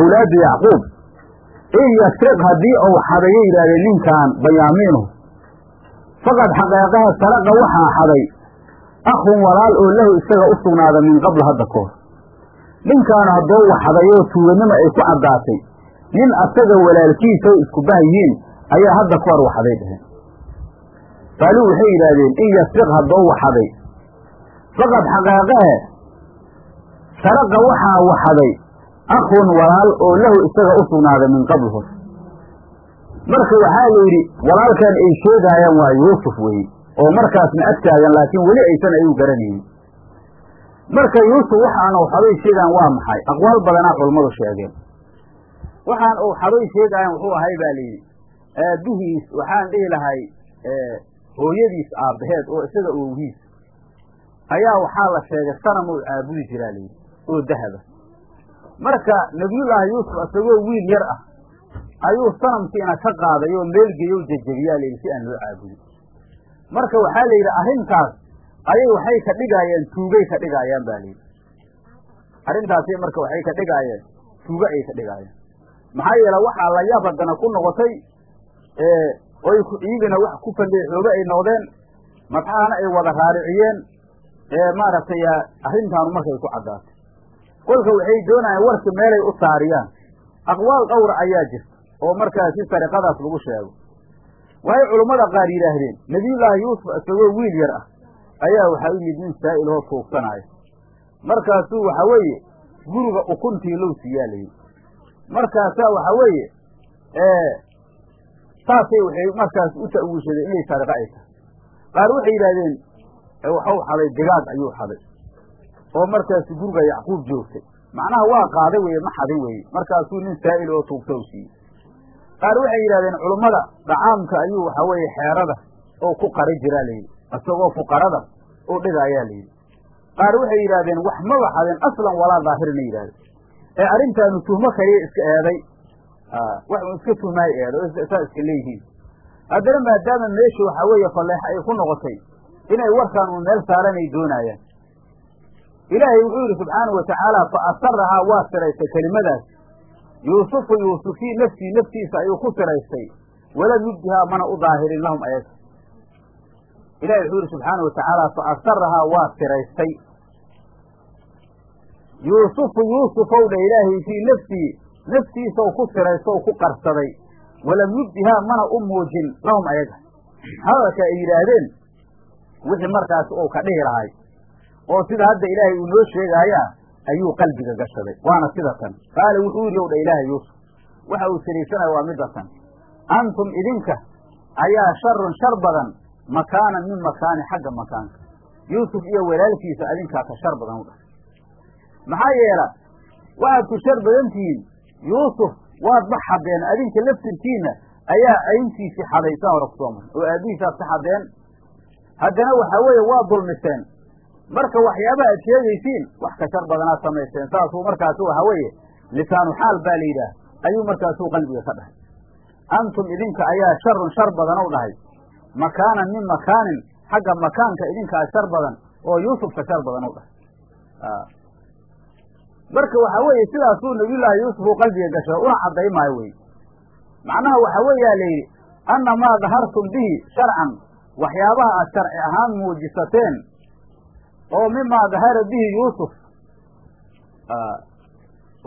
owlaadu yacquub in yasriq haddii ou xadayay yidhahdeen ninkan banyaamiinu faqad xaqeeqaha saraqa waxaa xaday akhun walaal oo lahu isaga u sugnaada min qabla hadda ka hor. Ninkaanu haddoo waxadayoo tuuganimo ay ku caddaatay nin asaga walaalkiisa oo isku bah yihiin ayaa hadda ka hor waxaday dheheen qaaluu waxay yidhaahdeen in yasriq haddoo waxaday faqad xaqeeqahe saraqa waxaa waxaday akhun walaal oo lahu isaga u sugnaaday min qabl hor marka waxaa la yidhi walaalkan ay sheegaayaan waa yuusuf weeye oo markaasna agtaagan laakiin weli aysan ayagu garanaynin marka yuusuf waxaan owxaday sheegaan waa maxay? Aqwaal badanaa culammadu sheegeen. Waxaan owxaday sheegaayan wuxuu ahay baa layidhi aabbihiis waxaan dhihi lahay hooyadiis aabbaheed oo isaga owgiis ayaa waxaa la sheegay sanam uu caabudi jiraa layidhi oo dahaba. Marka nebiyullaahi yuusuf isagoo wiil yar ah ayuu sanamkiina ka qaaday oo meelgeeyow jejebiyaa layidhi si aan loo caabudin marka waxaa la yidhi arrintaas ayay waxay ka dhigaayeen tuugay ka dhigaayaan ba layidhi arrintaasay marka waxay ka dhigaayeen tuugo ay ka dhigaayeen. Maxaa yeele waxaa la yaab haddana ku noqotay oy iyagana wax ku falleexoobe ay noqdeen madxahana ay wada raariciyeen maaragtay arrintaanu markay ku caddaatay. Kolka waxay doonayaan warka meelay u saariyaan. Aqwaal dhowra ayaa jirta oo markaasi sariqadaas lagu sheego. Waxay culummada qaar yidhaahdeen nebiyullaahi yuusuf isagoo wiil yar ah ayaa waxaa u yimid nin saa'il oo tuugsanaayo markaasuu waxa weeye guriga ukuntii low siiyaa layidhi markaasaa waxa weeye saasay waxay markaas u ta'wiishadeen inay sariqo ay tahay. Qaar waxay yidhahdeen waxau xaday digaag ayuu xaday. Oo markaasi guriga yacquub joogtay. Macnaha waa qaaday weeye ma xadin weeye. Markaasuu nin saa'il oo tuugta u siiyey. Qaar waxay yidhahdeen culummada dacaamka ayuu waxa weeye xeerada oo ku qari jiraa layidhi isagoo fuqarada u dhiga ayaa layidhi qaar waxay yidhahdeen wax maba xadeen aslan walaa daahirina yidhahdeen ee arrintaanu tuhmo kaliya iska eeday wax un iska tuhmaay eeday saa iska leeyihiin. Haddana maadaama meesha waxaa weeye falleexa ay ku noqotay inay warkaan un meel saaran ay doonaayaan ilaahay wuxuu yidhi subxaanau watacaala fa asarahaa waa siraystay kelimadaas. Yuusufu yuusuf fii nafsii naftiisa ayuu ku siraystay. Walam yubdihaa mana u daahirin lahum ayaga. Ilahi wuxuu yidhi subxaana watacaala fa asarahaa waa siraystay. Yuusufu yuusufow dha ilaahay fii nafsii naftiisaw ku siraystow ku qarsaday. Walam yubdihaa mana u muujin lahum ayaga. Hadalka ay yidhaahdeen wixii markaas uu ka dhihi lahay oo sida hadda ilaahay uu noo sheegaayaa ayuu qalbiga gashaday. Waana sida tan. Qaala wuxuu yidhi ow dha ilaahay yuusuf waxa uu siraysanaya waa midda tan. Antum idinka ayaa sharun shar badan makaanan min makaani xagga makaanka. Yuusuf iyo walaalkiisa adinkaa ka shar badan u dhah maxaa yeela waxaad ku shar badan tihiin yuusuf waad ba xadeen adinka laftirkiinna ayaa ayntiisii xaday saa hore ku soo maray. Oo aabbihiisaad ka xadeen haddana waxa weeye waa dulmiseen marka waxyaabaha aad sheegaysiin wax ka shar badanaad samaysteen. Saasuu markaasu waxa weeye lisaanu xaal baa la yidhaah. Ayuu markaasuu qalbiga ka dhahay. Antum idinka ayaa sharun shar badan u dhahay. Makaanan min makaanin xagga makaanka idinkaa shar badan oo yuusufka shar badan u dhahay. Marka waxa weeye sidaasuu nabiyullaahi yuusuf uu qalbiga gasho una cadday maayo wey macnaha waxa weeyaa la yidhi anna maa dahartum bihi sharcan waxyaabaha aad sharci ahaan muujisateen oo mimaa dahara bihi yuusuf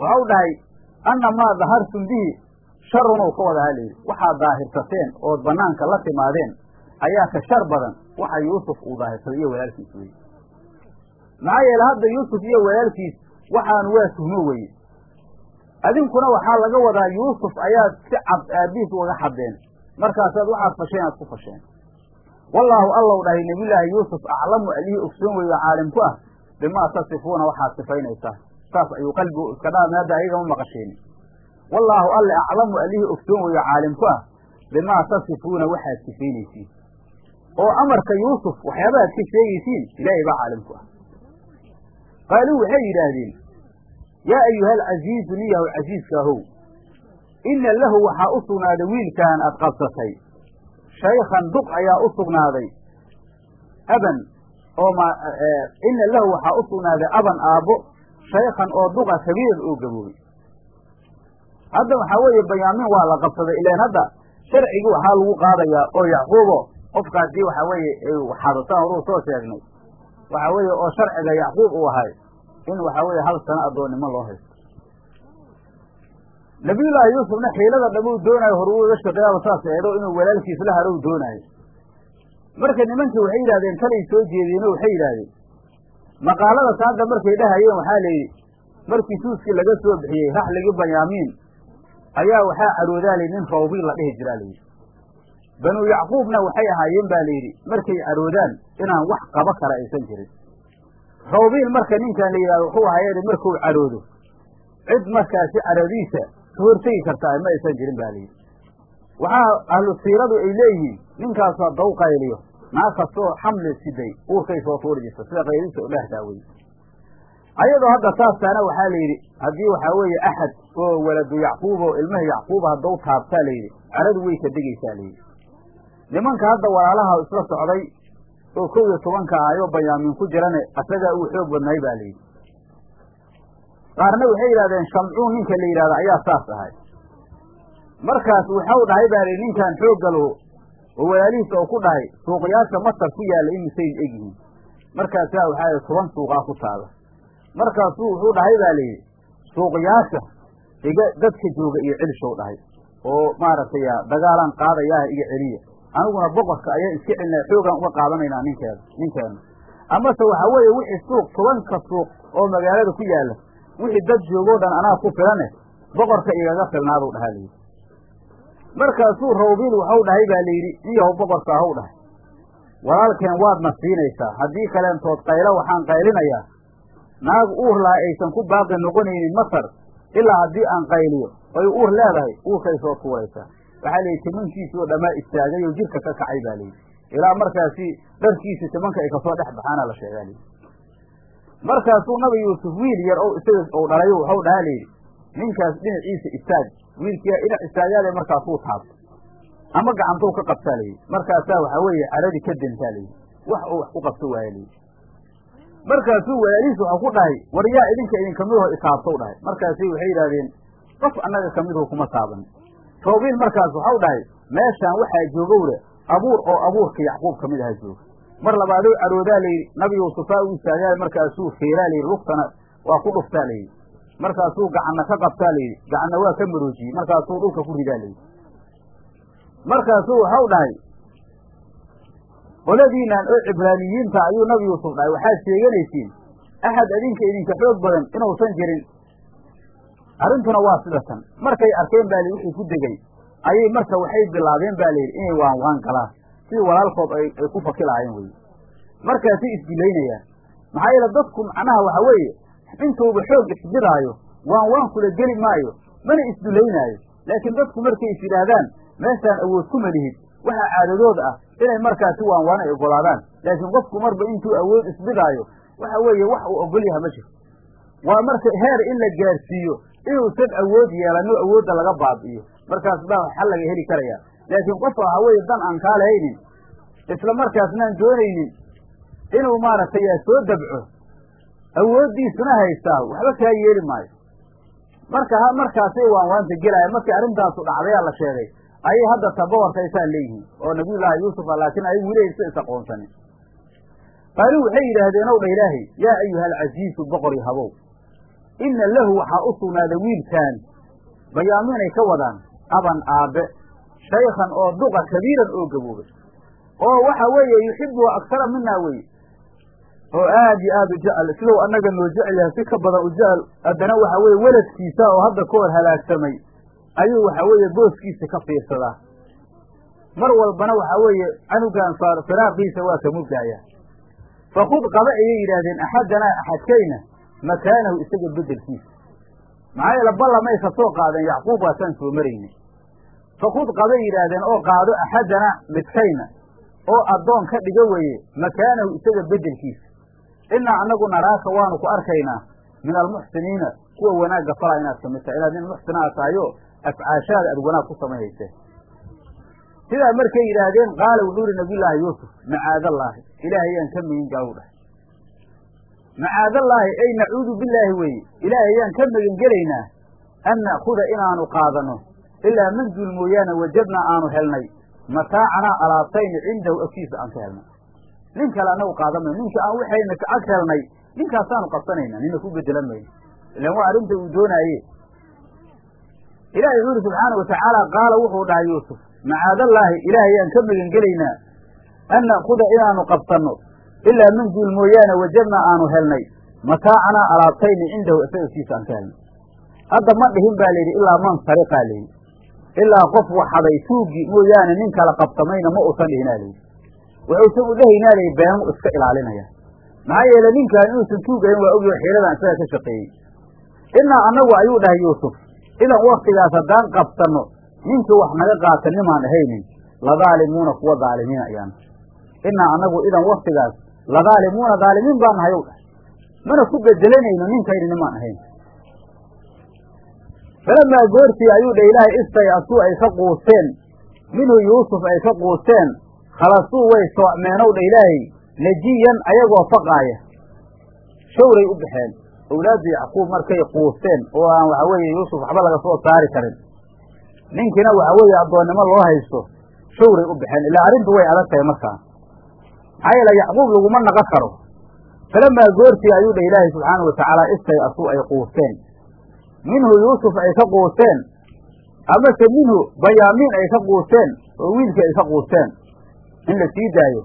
waxau dhahay anna maa dahartum bihi sharun ou ka wada halayidhi waxaad daahirsateen ood banaanka la timaadeen. Ayaa ka shar badan waxa yuusuf uu daahirsaday iyo walaalkiis weye maxaa yeele hadda yuusuf iyo walaalkiis waxaanu waa tuhmo weye adinkuna waxaa laga wadaa yuusuf ayaad si cad aabihiis ugaga xaddeen markaasaad waxaad fasheen aad ku fasheen wallaahu allow dhahay nebiyullaahi yuusuf aclamu alihii ogsoon weyo caalim ku ah bimaa tasifuuna waxaad sifaynaysaa saas ayuu qalbigu iska dhaama hadda ayagama maqasheen wallaahu alle aclamu alihii ogsoon weyo caalim ku ah bimaa tasifuuna waxaad sifaynaysiin oo amarka yuusuf waxyaabahaad ka sheegaysiin ilaahay baa caalim ku ah. Qaaluu waxay yidhaahdeen yaa ayuha alcasiizu niyahu casiiska ahow inna lahu waxaa u sugnaaday wiilkaan aad qabsatay shaykhan duq ayaa u sugnaaday. Aban oo ma inna lahu waxaa u sugnaaday aban aabbo shaykhan oo duqa kabiiran oo gaboobay hadda waxaa weeye bayaamin waa la qabsaday ilaan hadda sharcigii waxaa lagu qaadayaa oo yacquubo qofka haddii waxaa weeye xadasaan horuu soo sheegnay. Waxaa weeye oo sharciga yacquub uu ahay in waxaa weeye hal sano addoonnimo loo haysto nabiyullaahi yuusufna xiilada dhamuu doonaayo hor uu iga shaqeeyaaba saas eedo inuu walaalkiis la harow doonaayo. Marka nimankii waxay yidhahdeen kalay soo jeediino waxay yidhaahdeen. Maqaaladaas hadda markay dhahayeen waxaa la yidhi markii suuskii laga soo bixiyey raxligii banyaamiin ayaa waxaa caroodaa layidhi nin rawbiil la dhihi jiraa layidhi banuu yacquubna waxay ahaayeen ba layidhi markay caroodaan inaan wax qabo kale aysan jirin. Rawbiil marka ninkan la yidhahdo wuxuu ahaayeen markuu caroodo. Cid markaasi caradiisa hortegi kartaa ma aysan jirin ba layidhi. Waxaa ahlu siiradu ay leeyihiin ninkaasoo daw qayliyo naag kastoo xamli siday uurkay soo tuuri sida qaylisa u dhehdaa wey ayadoo hadda taastaana waxaa la yidhi haddii waxaa weeye axad oo waladu yacquub oo ilmaha yacquuba haddau taabtaa la yidhi caradu way ka degaysaa la yidhi nimanka hadda walaalaha isla socday oo kow iyo tobanka ahayoo bayaamiin ku jirane asagaa uu xoog badnaay ba la yidhi qaarna waxay yidhahdeen shamcuun ninka la yidhahdo ayaa saas ahay. Markaas waxau dhahay baa lihi ninkan xooggalo oo walaalihiisa oo ku dhahay suuqyaasha masar ku yaalla imisay egyihiin markaasaa waxaa toban suuqaa ku taala. Markaasuu wuxuu dhahay baa layidhi suuqyaasha iga dadka jooga iyo celishow dhahay oo maaragtay dagaalaan qaadayaah iga celiya. Aniguna boqorka ayaan iska celinaa xoogaan uga qaadanaynaa ninkeeda ninkeena. Amase waxaa weeye wixii suuq tobanka suuq oo magaalada ku yaalla wixii dad joogoo dhan anaa ku filane boqorka igaga filnaaduu dhahaa layidhi. Markaasuu rawbiil waxau dhahay baa layidhi niyahow boqorka ahw dhahay. Walaalkeen waadna siinaysaa. Haddii kaleentood qaylo waxaan qaylinayaa naag uur laha aysan ku baaqi noqonaynin masar ilaa haddii aan qayliyo. Oy uur leedahay uurkay soo tuuraysaa waxaa layidhi timankiisi oo dhammaa istaagay oo jirka ka kacay baa layidhi. Ilaa markaasi dharkiisi timanka ay ka soo dhex baxaana la sheegaa layidhi markaasuu nabi yuusuf wiil yar oo isaga ou dhalayo waxau dhahaa layidhi ninkaas dhinaciisa istaag. Wiilkiia dhinac istaagaale markaasuu taabto ama gacantou ka qabtaa layidhi markaasaa waxaa weeye caradii ka dentaa layidhi wax uu wax ku qabto waaya layidhi markaasuu walaalihiis waxau ku dhahay war yaa idinka idinkamidho itaabtow dhahay. Markaasay waxay yidhahdeen qof annaga kamidhu kuma taaban. Tawbiil markaas waxau dhahay meeshaan waxaa joogow le abuur oo abuurka yacquub ka mid aha jooga mar labaadou caroodaa layidhi nabi yuusufaa u istaagaa markaasuu feeraa layidhi lugtana waa ku dhuftaa layidhi markaasuu gacanna ka qabtaa layidhi gacanna waa ka maroojiyey markaasuu dhulka ku ridaa layidhi markaasuu waxau dhahay qoladiinaan oo cibraaniyiinta ayuu nabi yuusuf dhahay waxaad sheeganaysiin axad adinka idinka xoog badan inuusan jirin. Arrintuna waa sida tan. Markay arkeen baa layidhi wixii ku degay. Ayay marka waxay bilaabeen ba layidhi inay waan waan galaan sidii walaalkood ay ku faki lahaayeen weye markaasay isdilaynayaan maxaa yeele dadku macnaha waxa weeye intuuba xoog isbidaayo waan waan kula geli maayo mana isdulaynaayo laakiin dadku markay is yidhaahdaan meeshaan awood kuma lihid. Waxaa caadadooda ah inay markaasi waan waan ay ogolaadaan. Laakiin qofku marba intuu awood isbidaayo waxa weeye wax uu ogol yaha ma jirto waa marka heer in la gaarsiiyo inuusan awood yeelano awoodda laga baabi'iyo. Markaas baa xal laga heli karaya laakiin qofka waxaa weeye dan aan kaa lahaynin isla markaasnaan doonaynin inuu maaragtay soo dabco awooddiisuna haystaa waxba kaa yeeli maayo. Marka markaasay waan waanta gelaya markii arrintaasu dhacdayaa la sheegay ayay hadda tabawartaysaa leeyihiin oo nabiyullaahi yuusufa laakiin ay weli aysa is aqoonsanin qaaluu waxay yidhaahdeen ow dha ilaahay yaa ayuha alcasiisu boqori habow inna lahu waxaa u sugnaaday wiilkaan bayaaminay ka wadaan aban aabbe shaykhan oo duqa kabiiran oo gaboobay oo waxa weeye yuxibuhu aksara minaa weye oo aad iyo aad u jecel sidau annaga noo jecel yahay si ka badan u jecel haddana waxa weeye weladkiisa oo hadda ka hor halaagsamay ayuu waxa weeye booskiisa ka fiirsadaa. Mar walbana waxa weeye canugan firaaqiisa waa ka mugdaaya fakud qaba ayay yidhaahdeen axadanaa axadkayna makaanahu isaga bedelkiisa maxaa yeele ballamay ka soo qaadeen yacquub waasaan soo maraynay fakud qabay yidhaahdeen oo qaado axadana midkayna oo addoon ka dhiga weeye makaanahu isaga bedelkiisa inaa annagu naraaka waanu ku arkaynaa min almuxsiniina kuwa wanaagga falaa inaad ka mid tahay inaad nin muxsina aad tahayo afcaashaada aad wanaag ku samaynayse sidaa markay yidhaahdeen qaala wuxuu yihi nabiyullaahi yuusuf macaadallaahi. Ilaahay yaan ka megin gaalu dhahay. Macaadallaahi ay nacuudu billaahi weeye. Ilaahay yaan ka megin gelaynaa an na'kuda inaanu qaadano ilaa manzul mooyaane wajadnaa aanu helnay mataacanaa alaabtayni cindahu agtiisa aan ka helnay nin kale annagu qaadamayno ninka aan waxayna ag helnay ninkaasaanu qabsanayna nina ku bedelan mayno ilan waa arrinta uu doonaaye ilahi wuxuu yihi subxaana watacaala qaala wuxuu dhahay yuusuf macaadallaahi ilaahay yaan ka megan gelaynaa an na'kuda inaanu qabsanno ilaa manzul mooyaane wajadnaa aanu helnay mataacanaa alaabtayni cindahu isaga agtiisa aan ka helnay hadda ma dhihin baa layidhi ilaa man sariqaa layidhi ilaa qof waxaday tuugi mooyaane nin kala qabsamayna ma uusan dhihinaa layidhi wuxuusan u dhehaynaa layidhi beenmu iska ilaalinaya. Maxaa yeele ninkaan inuusan tuugayn waa ogyo xiiladan isaga ka shaqeeyey. Inaa annagu ayuu dhahay yuusuf idan waktigaas haddaan qabsanno ninkii wax naga qaata nimaan ahaynin ladaalimuuna kuwa daalimiin ayaan. Inaa annagu idan waktigaas ladaalimuuna daalimiin baa nahay ow dhahay. Mana ku bedelanayno ninkayni nimaan ahayn falamaa goortii ayuu dha ilaahay istay asuu ay ka quusteen minhu yuusuf ay ka quusteen khalasuu way soocmeenow dha ilaahay nejiyan ayagoo faqaaya shawray u baxeen awlaadda yacquub markay quusteen oo aan waxa weeye yuusuf waxba laga soo saari karin ninkiina waxa weeye addoonnimo loo haysto shawray u baxeen ilaa arrintu way adag tahay markaa maxaa yeele yacquub laguma naqan karo falamaa goortii ayuu dha ilaahay subxaana watacaala istay asuu ay quusteen minhu yuusuf ay ka quusteen. Amase minhu bayaamiin ay ka quusteen. Oo wiilkii ay ka quusteen. In la sii daayo.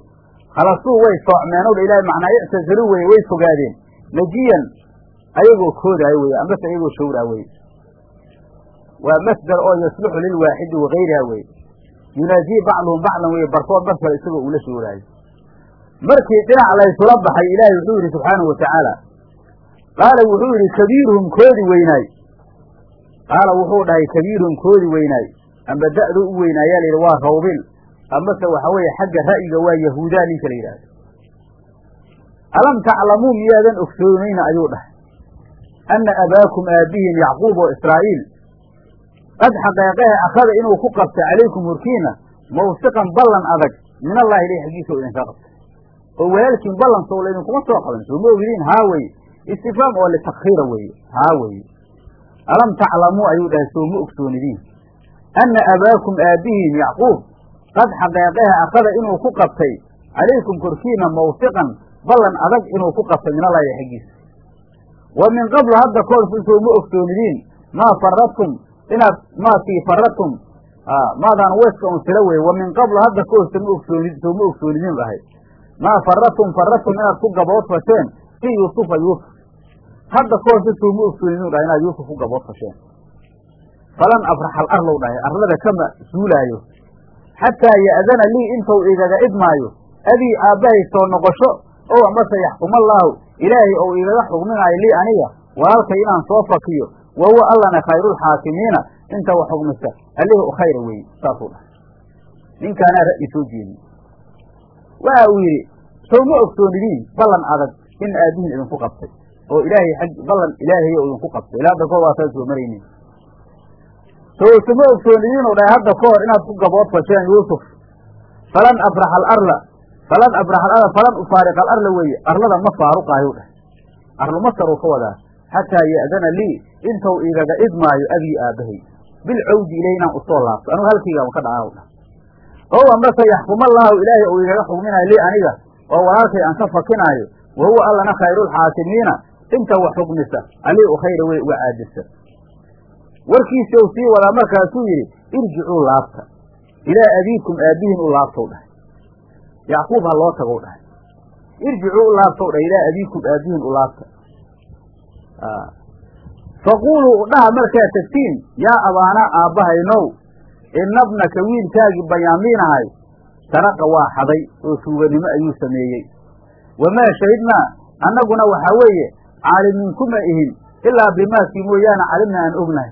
Khalasuu way soocmeen ow dha ilahay macnaa ictasaluu weye way fogaadeen. Nejiyan ayagoo koodaayo weye amase ayagoo shawraa weye waa masdar oo yasluxu lilwaaxidi wakayriha weye yunaadii bacduhum bacdan weye barkood bar kale isagoo uula shawraayo. Markii dhinac laysula baxay ilaahay wuxuu yidhi subxaanahu watacaala qaala wuxuu yidhi kabiiruhum koodi weynaay qaala wuxuu dhahay kabiiruhum koodi weynaay amba da'du u weynaayaa la yidhi waa rawbil amase waxa weeye xagga ra'yiga waa yahuudaa ninka la yidhaahdo. Alam taclamuu miyaadan ogsoonayna ayuu dhahay. Anna abaakum aabbihiin yacquub oo israa'iil qad xaqeeqehe akhada inuu ku qabtay calaykum horkiina mawsiqan ballan adag min allahi ilahi xaggiisa idinka qabtay. Oo walaalkiin ballan sow laydinkuma soo qaban soo ma ogidiin haa weye istifhaam oo litakhiira weeye haa weye alam taclamuu ayuu dhahay soo ma ogsoonidiin anna abaakum aabbihiin yacquub qad xaqeeqehe akhada inuu ku qabtay calaykum korkiina mawsiqan ballan adag inuu ku qabtay min allahi xaggiisa wa min qablu hadda koorsa soo ma ogsoonidiin maa faradtum inaad maakii faradtum maadaan weeska un sila weye wa min qablu hadda koorsa ma ogsooni soo ma ogsoonidiin dhahay maa faradtum faradtum inaad ku gabood fasheen fii yuusufa yuusuf hadda koorsa soo ma ogsoonidiin dhahay inaad yuusuf ku gabood fasheen. Falan afraxal arlow dhahay arlada kama suulaayo. Xataa ya'dana lii intuu igaga idmaayo abii aabbahay soo noqosho ow amase yaxkumallaahu ilaahay ou igaga xugminaayo lii aniga walaalkay inaan soo fakiyo wa huwa allana khayrulxaakimiina inta wax xugmisa allihii u khayra weeye saasuu dhahay. Ninkaanaa ra'yi soo jeediye waxa uu yidhi sow ma ogsoonidiin ballan adag in aabbihiin idinku qabtay oo ilaahay ag ballan ilaahay idinku qabtay. Ilaa hadda kahor waasaan soo maraynin. Sow suma ogsoonidiin u dhahay hadda ka inaad ku gabood fasheen yuusuf. Falan abraxa alarla falan abraxa alarla falan ufaariq alarla weeye. Arlada ma faaruqaayu dhahay. Arlu masar uu ka wadaa. Xataa ya'dana lii intuu igaga idmaayo abii aabbahay bilcawdi ilay inaan u soo laabto. Anugu halkaygaan ka dhacaa dhah ow amase yaxkumallaahu ilaahay uu igaga xugminayo lii aniga. Oo walaalkay aan ka fakinaayo wa huwa allana khayruulxaakimiina inta wax xugmisa alii u khayra wey uga caadisa. Warkiisi ou sii wadaa markaasuu yidhi irjicuu laabta ilaa abiikum aabbihiin u laabtow dhahay. Yacquub ha loo tagow dhahay. Irjicuu u laabtow dhahay ilaa abiikum aabbihiin u laabta. Faquuluu dhaha markaa tagtiin yaa abaana aabbahaynow inabnaka wiilkaagii banyaamiinahay saraqa waa xaday oo tuuganimo ayuu sameeyey. Wamaa shahidnaa annaguna waxaa weeye caalimiin kuma ihin ilaa bimaakii mooyaane calimna aan ognahay.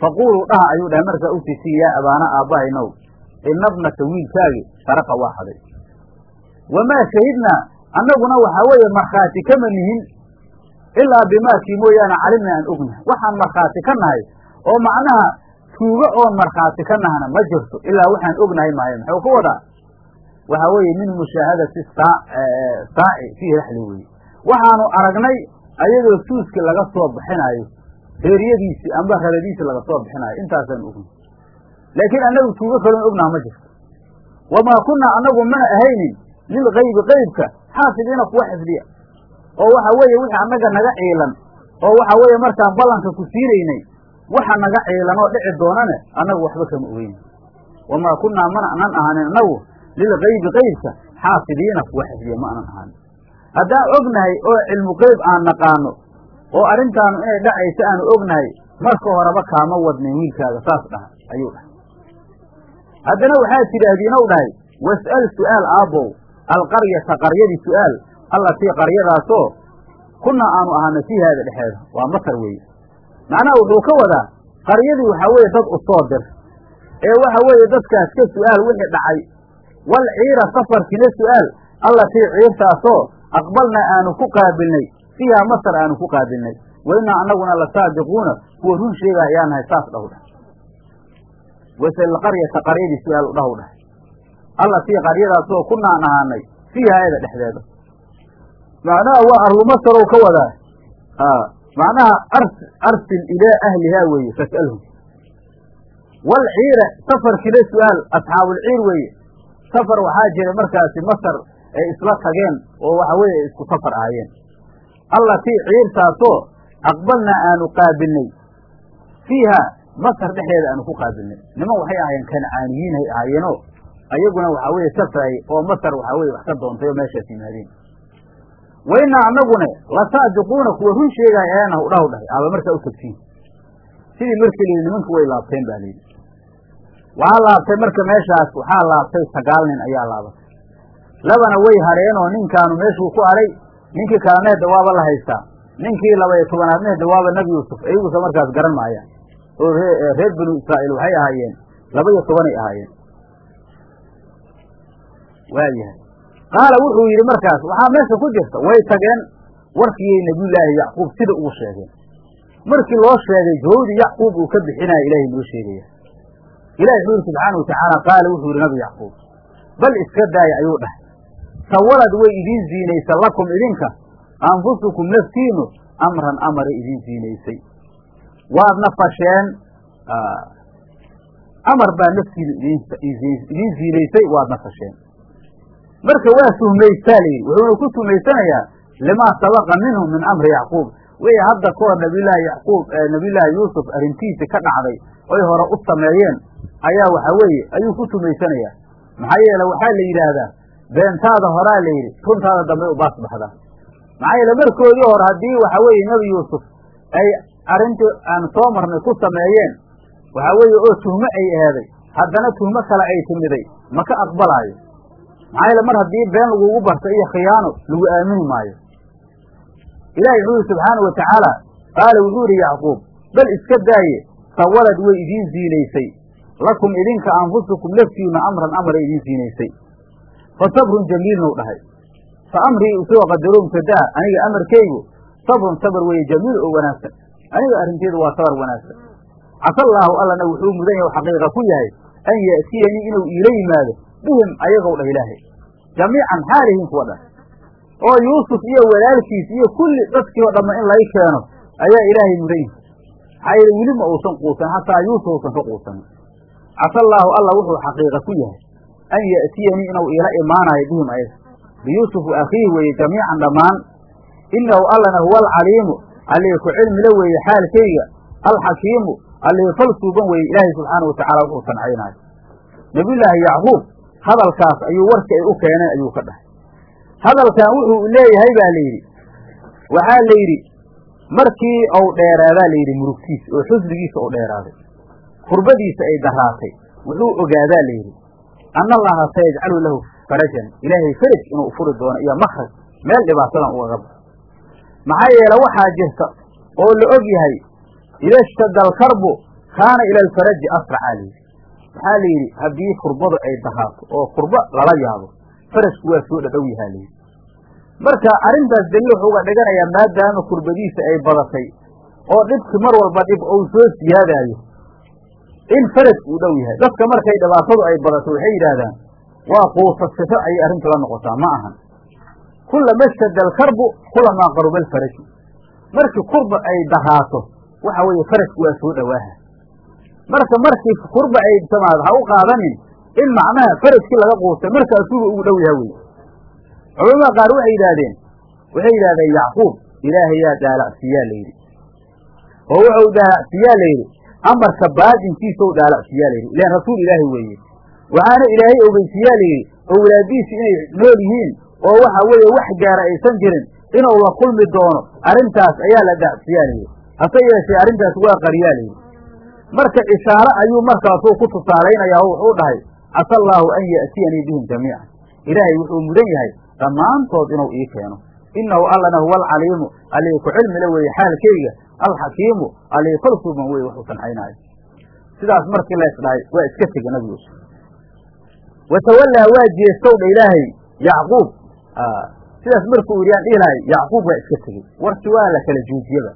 Faquuluu dhaha ayuu dhahay markaa u yaa abaana aabbahaynow inabnaka wiilkaagi saraqa waa xaday wamaa shahidnaa annaguna waxaa weeye markhaati kama nihin ilaa bimaakii mooyaane calimna aan ognahay. Waxaan markhaati ka nahay oo macnaha tuugo oon markhaati ka nahna ma jirto ilaa waxaan ognahay maayo muxuu ka wadaa waxaa weeye min mushaahadati saaci fii raxli weye waxaanu aragnay ayadoo suuski laga soo bixinaayo heeryadiisii amba raradiisi laga soo bixinaayo. Intaasaan ognay. Laakiin annagu tuugo kaloon ognaha ma jirto. Wamaa kunnaa annagu mana ahaynin lilgaybi qaybka xaasibiina kuwa xifdiya. Oo waxa weeye wixii annaga naga ciilan oo waxa weeye markaan ballanka ku siinaynay waxa naga ciilan oo dhici doonane annagu waxba kama ogeyni wamaa kunnaa mana anan ahaanin annagu lilgaybi qaybka xaasibiina kuwa xifdiya ma anan ahaanin haddaan ognahay oo cilmu qeyb aan naqaano oo arrintaanu inay dhacayso aanu ognahay marka horeba kaama wadnayn wiilkaaga saas dhaha ayuu dhahay haddana waxaad tidhaahdiinow dhahay was'al su'aal aabbow alqaryata qaryadii su'aal allatii qaryadaasoo kunnaa aanu ahaana fiihaada dhexeeda waa masar weeye macnaha wuxuu ka wadaa qaryadii waxaa weeye dad u soo dir ee waxa weeye dadkaas ka su'aal wixii dhacay wal ciira safarkina su'aal allatii ciirtaasoo aqbalnaa aanu ku qaabilnay fiihaa masar aanu ku qaabilnay wa innaa annaguna la saadiquuna kuwa run sheega ayaa nahay saas dhaw dhah wasal qaryata qaryadii su'aal u dhaw dhah allatii qaryadaasoo kunaan ahaanay fiihaa eeda dhexdeeda macnaha waa arlumasarow ka wadaa macnaha arsil ilaa ahlihaa weeye fas'alhum wal ciira safarkina su'aal asxaabulciir weeye safar waxaa jira markaasi masar ay isla tageen oo waxa weeye ay isku safar ahaayeen. Allatii ciirtaasoo aqbalnaa aanu qaabilnay fiiha masar dhexdeeda aanu ku qaabilnay niman waxay ahaayeen kancaaniyiinay ahaayeenoo ayaguna waxaa weeye safraayey oo masar waxaa weye wax ka doontay oo meeshaas yimaadeen. Wa innaa annagune la saadiquuna kuwa run sheegaaya ayaana udhaw dhahay. Aaba markaa u tagtiin. Sidii markii layidhi nimanku way laabteen baa layidhi waxaa laabtay marka meeshaas waxaa laabtay sagaal nin ayaa laabatay labana way hadheenoo ninkaanu meeshuu ku hadhay ninkii kalaneedda waaba la haystaa. Ninkii laba iyo tobanaadneedda waaba nebi yuusuf iyaguse markaas garan maayaan. Oo reer binu israa'iil waxay ahaayeen laba iyo tobanay ahaayeen. Waayahay. Qaala wuxuu yidhi markaas waxaa meesha ku jirta way tageen. Warkiyay nebiyullaahi yacquub sida ugu sheegeen. Markii loo sheegay jawabdii yacquub uu ka bixinaya ilaahay noo sheegaya ilahi wuxuu yidhi subxaana watacaala qaala wuxuu yidhi nabi yacquub bal iska daaya ayuu dhahay. Sawalad way idiin ziinaysa lakum idinka anfusukum naftiinu amran amaray idiin ziinaysay waadna fasheen amar baa naftiinu idiin ziinaysay waadna fasheen. Marka waa tuhmaystaa layidhi wuxuuna ku tuhmaysanayaa limaa sabaqa minhu min amri yacquub. Wixii hadda ka hor nabiyullaahi yacquub nabiyullaahi yuusuf arrintiisi ka dhacday oy hore u sameeyeen ayaa waxa weeye ayuu ku tumaysanayaa. Maxaa yeele waxaa la yidhaahdaa beentaada horaa la yidhi runtaada dambay u baas baxdaa maxaa yeele markoodii hore haddii waxa weeye nebi yuusuf ay arrintii aan soo marnay ku sameeyeen waxaa weeye oo tuhmo ay eeday haddana tuhmo kale ay timiday ma ka aqbalaayo. Maxaa yeele mar haddii been lagugu barto iyo khiyaano lagu aamini maayo. Ilaahay wuxuu yihi subxaana wa tacaala qaala wuxuu yidhi yacquub bal iska daaye sawalad way idiin ziinaysay lakum idinka anfusukum naftiina amran amray idiin siinaysay. Fa sabrun jamiilnuu dhahay. Fa amrii u soo qadaro mubtadaa aniga amarkaygu sabrun sabr weeye jamiil oo wanaagsan. Aniga arrinteedu waa sabar wanaagsan. Casa allaahu allana wuxuu mudan yahay xaqiiqa ku yahay an ya'tiyanii inuu iila yimaado bihim ayagow dhah ilaahay. Jamiican xaalihiin kuwa dhah oo yuusuf iyo walaalkiis iyo kulli dadkii oo dhamma in lay keeno ayaa ilaahay mudan yahay. Maxaa yeele weli ma uusan quusan hataa yuusuf uusan ka quusanin casa allaahu alla wuxuu xaqiiqa ku yahay an ya'tiyanii inuu iila imaanayo bihim ayaga biyuusufu akhiihi weeye jamiican dhammaan. Inahu allana huwa alcaliimu allii ku cilmila weeye xaalkayga alxakiimu allii fal suuban weeye ilaahay subxaanau watacaala wuxuu sancaynaayo nabiyullaahi yacquub hadalkaas ayuu warkii ay u keeneen ayuu ka dhahay. Hadalkan wuxuu leeyahay baa la yidhi waxaa la yidhi markii ou dheeraadaa layidhi murugtiisa oo xusnigiisa ou dheeraaday kurbadiisa ay daraatay wuxuu ogaadaa la yidhi anna allaha sayajcalu lahu farajan. Ilaahay faraj inuu furi doono iyo makraj meel dhibaatadan ugaga baxo maxaa yeele waxaa jirta oo la og yahay ida shtada alkarbu kaana ila alfaraji asracaa layidhi waxaa la yidhi haddii kurbadu ay daraato oo kurbo lala yaabo farajku waa soo dhadhow yahaa layidhi marka arrintaas daliil wuxuu uga dhiganayaa maadaama kurbadiisa ay badatay oo dhibki mar walba dhib ou soo siyaadaayo in farajku uu dhow yahay. Dadka markay dhibaatadu ay badato waxay yidhaahdaan waa quusasasho ayay arrintu la noqotaa ma ahan kulama shtada alkarbu kulamaa qaruba alfaraju markii kurba ay daraato waxa weeye farajku waa soo dhowaaha marka markii kurba ay tamaado ha u qaadanin in macnaha farajkii laga quustay markaasuba ugu dhow yaha wey culamada qaar waxay yidhaahdeen waxay yidhahdeen yacquub ilaahayaa daalacsiiyaa layidhi. Oo wuxuu daalacsiiyaa layidhi amarka baadinkiisou daalacsiiyaa layidhi ilaan rasuul ilaahi weeye. Waxaana ilaahay ogeysiiyaa layidhi owlaadiisi inay nool yihiin oo waxa weeye wax gaara aysan jirin inuu la kulmi doono arrintaas ayaa la daalacsiiyaa layidhi hase yeeshee arrintaas waa qariyaa layidhi marka ishaaro ayuu markaasuu ku tusaalaynayaa oo wuxuu dhahay casa allaahu an ya'tiyanii bihim jamiican. Ilaahay wuxuu mudan yahay dhammaantood inuu ii keeno. Innahu allana huwa alcaliimu allii ku cilmila weeye xaalkayga alxakiimu allii fal suuban weye waxuu sancaynaayo sidaas markii lays dhahay waa iska tega nabi yuusuf watawallaa waa jeestow dha ilaahay yacquub. Sidaas markuu yidhi aan dhihi yacquub waa iska tegey. Warki waa la kala juujiyaba.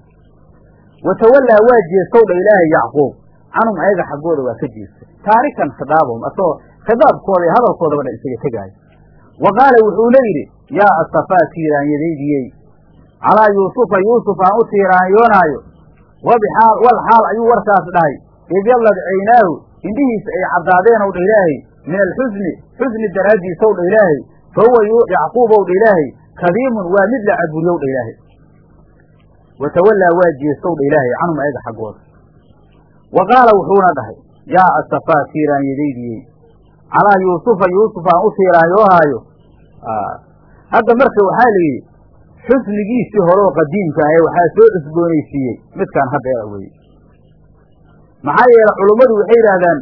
Watawallaa waa jeestow dha ilaahay yacquub. Canhum ayaga xaggooda waa ka jeestay. Taarikan khidaabahum asagoo khidaabkooda iyo hadalkoodaba dhan isaga tegaayo wa qaala wuxuuna yidhi yaa asafaa tiiraanyadaydiyey calaa yuusufa yuusuf aan u tiiraanyoonaayo wabixaal wal xaal ayuu warkaas dhahay. Id yallad caynaahu indhihiisa ay caddaadeen ow dha min alxusni xusni daraaddiisa ow dha ilaahay. Fa huwa yacquub ow dha ilaahay. Kadiimun waa mid la caburiyow dha ilaahay. Watawallaa waa jeestow dha ilaahay canhum ayaga xaggooda. Wa qaala wuxuuna dhahay yaa asafaa tiiraanyadaydiyey calaa yuusufa yuusuf aan u tiiraanyoohaayo hadda marka waxaa la yidhi xusnigiisii hore oo qadiimka ahe waxaa soo cusboonaysiiyey. Midkaan haddeera weye maxaa yeele culummadu waxay yidhaahdaan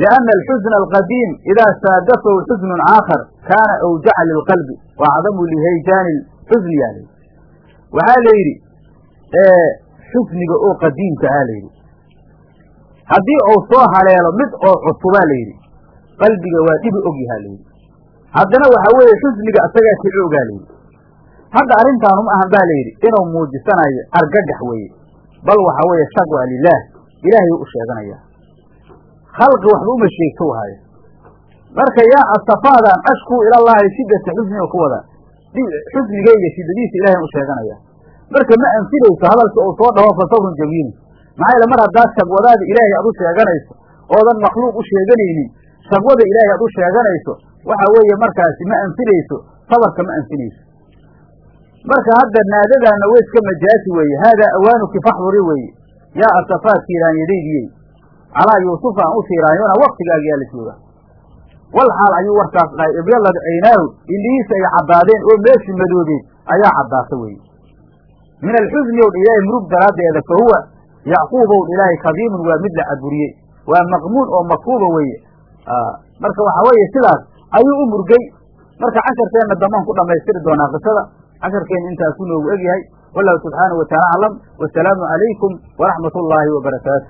lianna alxusna alqadiim idaa saadafahu xusnun aakhar kaana awjaca lilqalbi wa acdamu lihayjaani lxusni yaa layidhi waxaa la yidhi xusniga oo qadiimka ahaa la yidhi. Haddii uu soo haleelo mid oo cusubaa la yidhi. Qalbiga waa dhibi og yahaa layidhi haddana waxaa weeye xusniga asagaa kici ogaa layidhi hadda arrintaanum ahan baa layidhi inuu muujisanayo argagax weeye. Bal waxaa weeye shaqwa lilaah ilaahay u sheeganaya khalqi waxba uma sheegto haya marka yaa astafaadan ashkuu ilallaahi shiddata xusniga ku wada. Xusnigayga shiddadiisa ilahay u sheeganaya marka ma anfinayso hadalka uu soo dhaho fa sabrun jamiilun maxaa yeele mar haddaad shagwadaada ilaahay aad u sheeganayso oodan makhluuq u sheeganaynin shagwada ilaahay aad u sheeganayso waxa weeye markaasi ma anfinayso sabarka ma anfinayso marka hadda naadadaana way iska majaasi weeye. Haadaa awaanuki faxduri weeye. Yaa asafaa tiiraanyadaydiyey calaa yuusufa aan u tiiraanyoona waktigaagi yaa la jooga wal xaal ayuu warkaas dhahay. Ibyallad caynaahu indhihiisa ay caddaadeen oo meeshii madoobeed ayaa caddaata weeye. Min alxusni ow ilaahay murug daraaddeeda fa huwa yacquub ow dha ilaahay kadiimun waa mid la caburiyey. Waa maqmuun oo makruuba weeye. Marka waxaa weeye sidaas ayuu u murgay. Marka casharkeenna dambaan ku dhammaystiri doonaa qisada casharkeenna intaasuu noogu egyahay. Wallahu subxaanahu wataala aclam wasalaamu calaykum waraxmat ullaahi wabarakaatu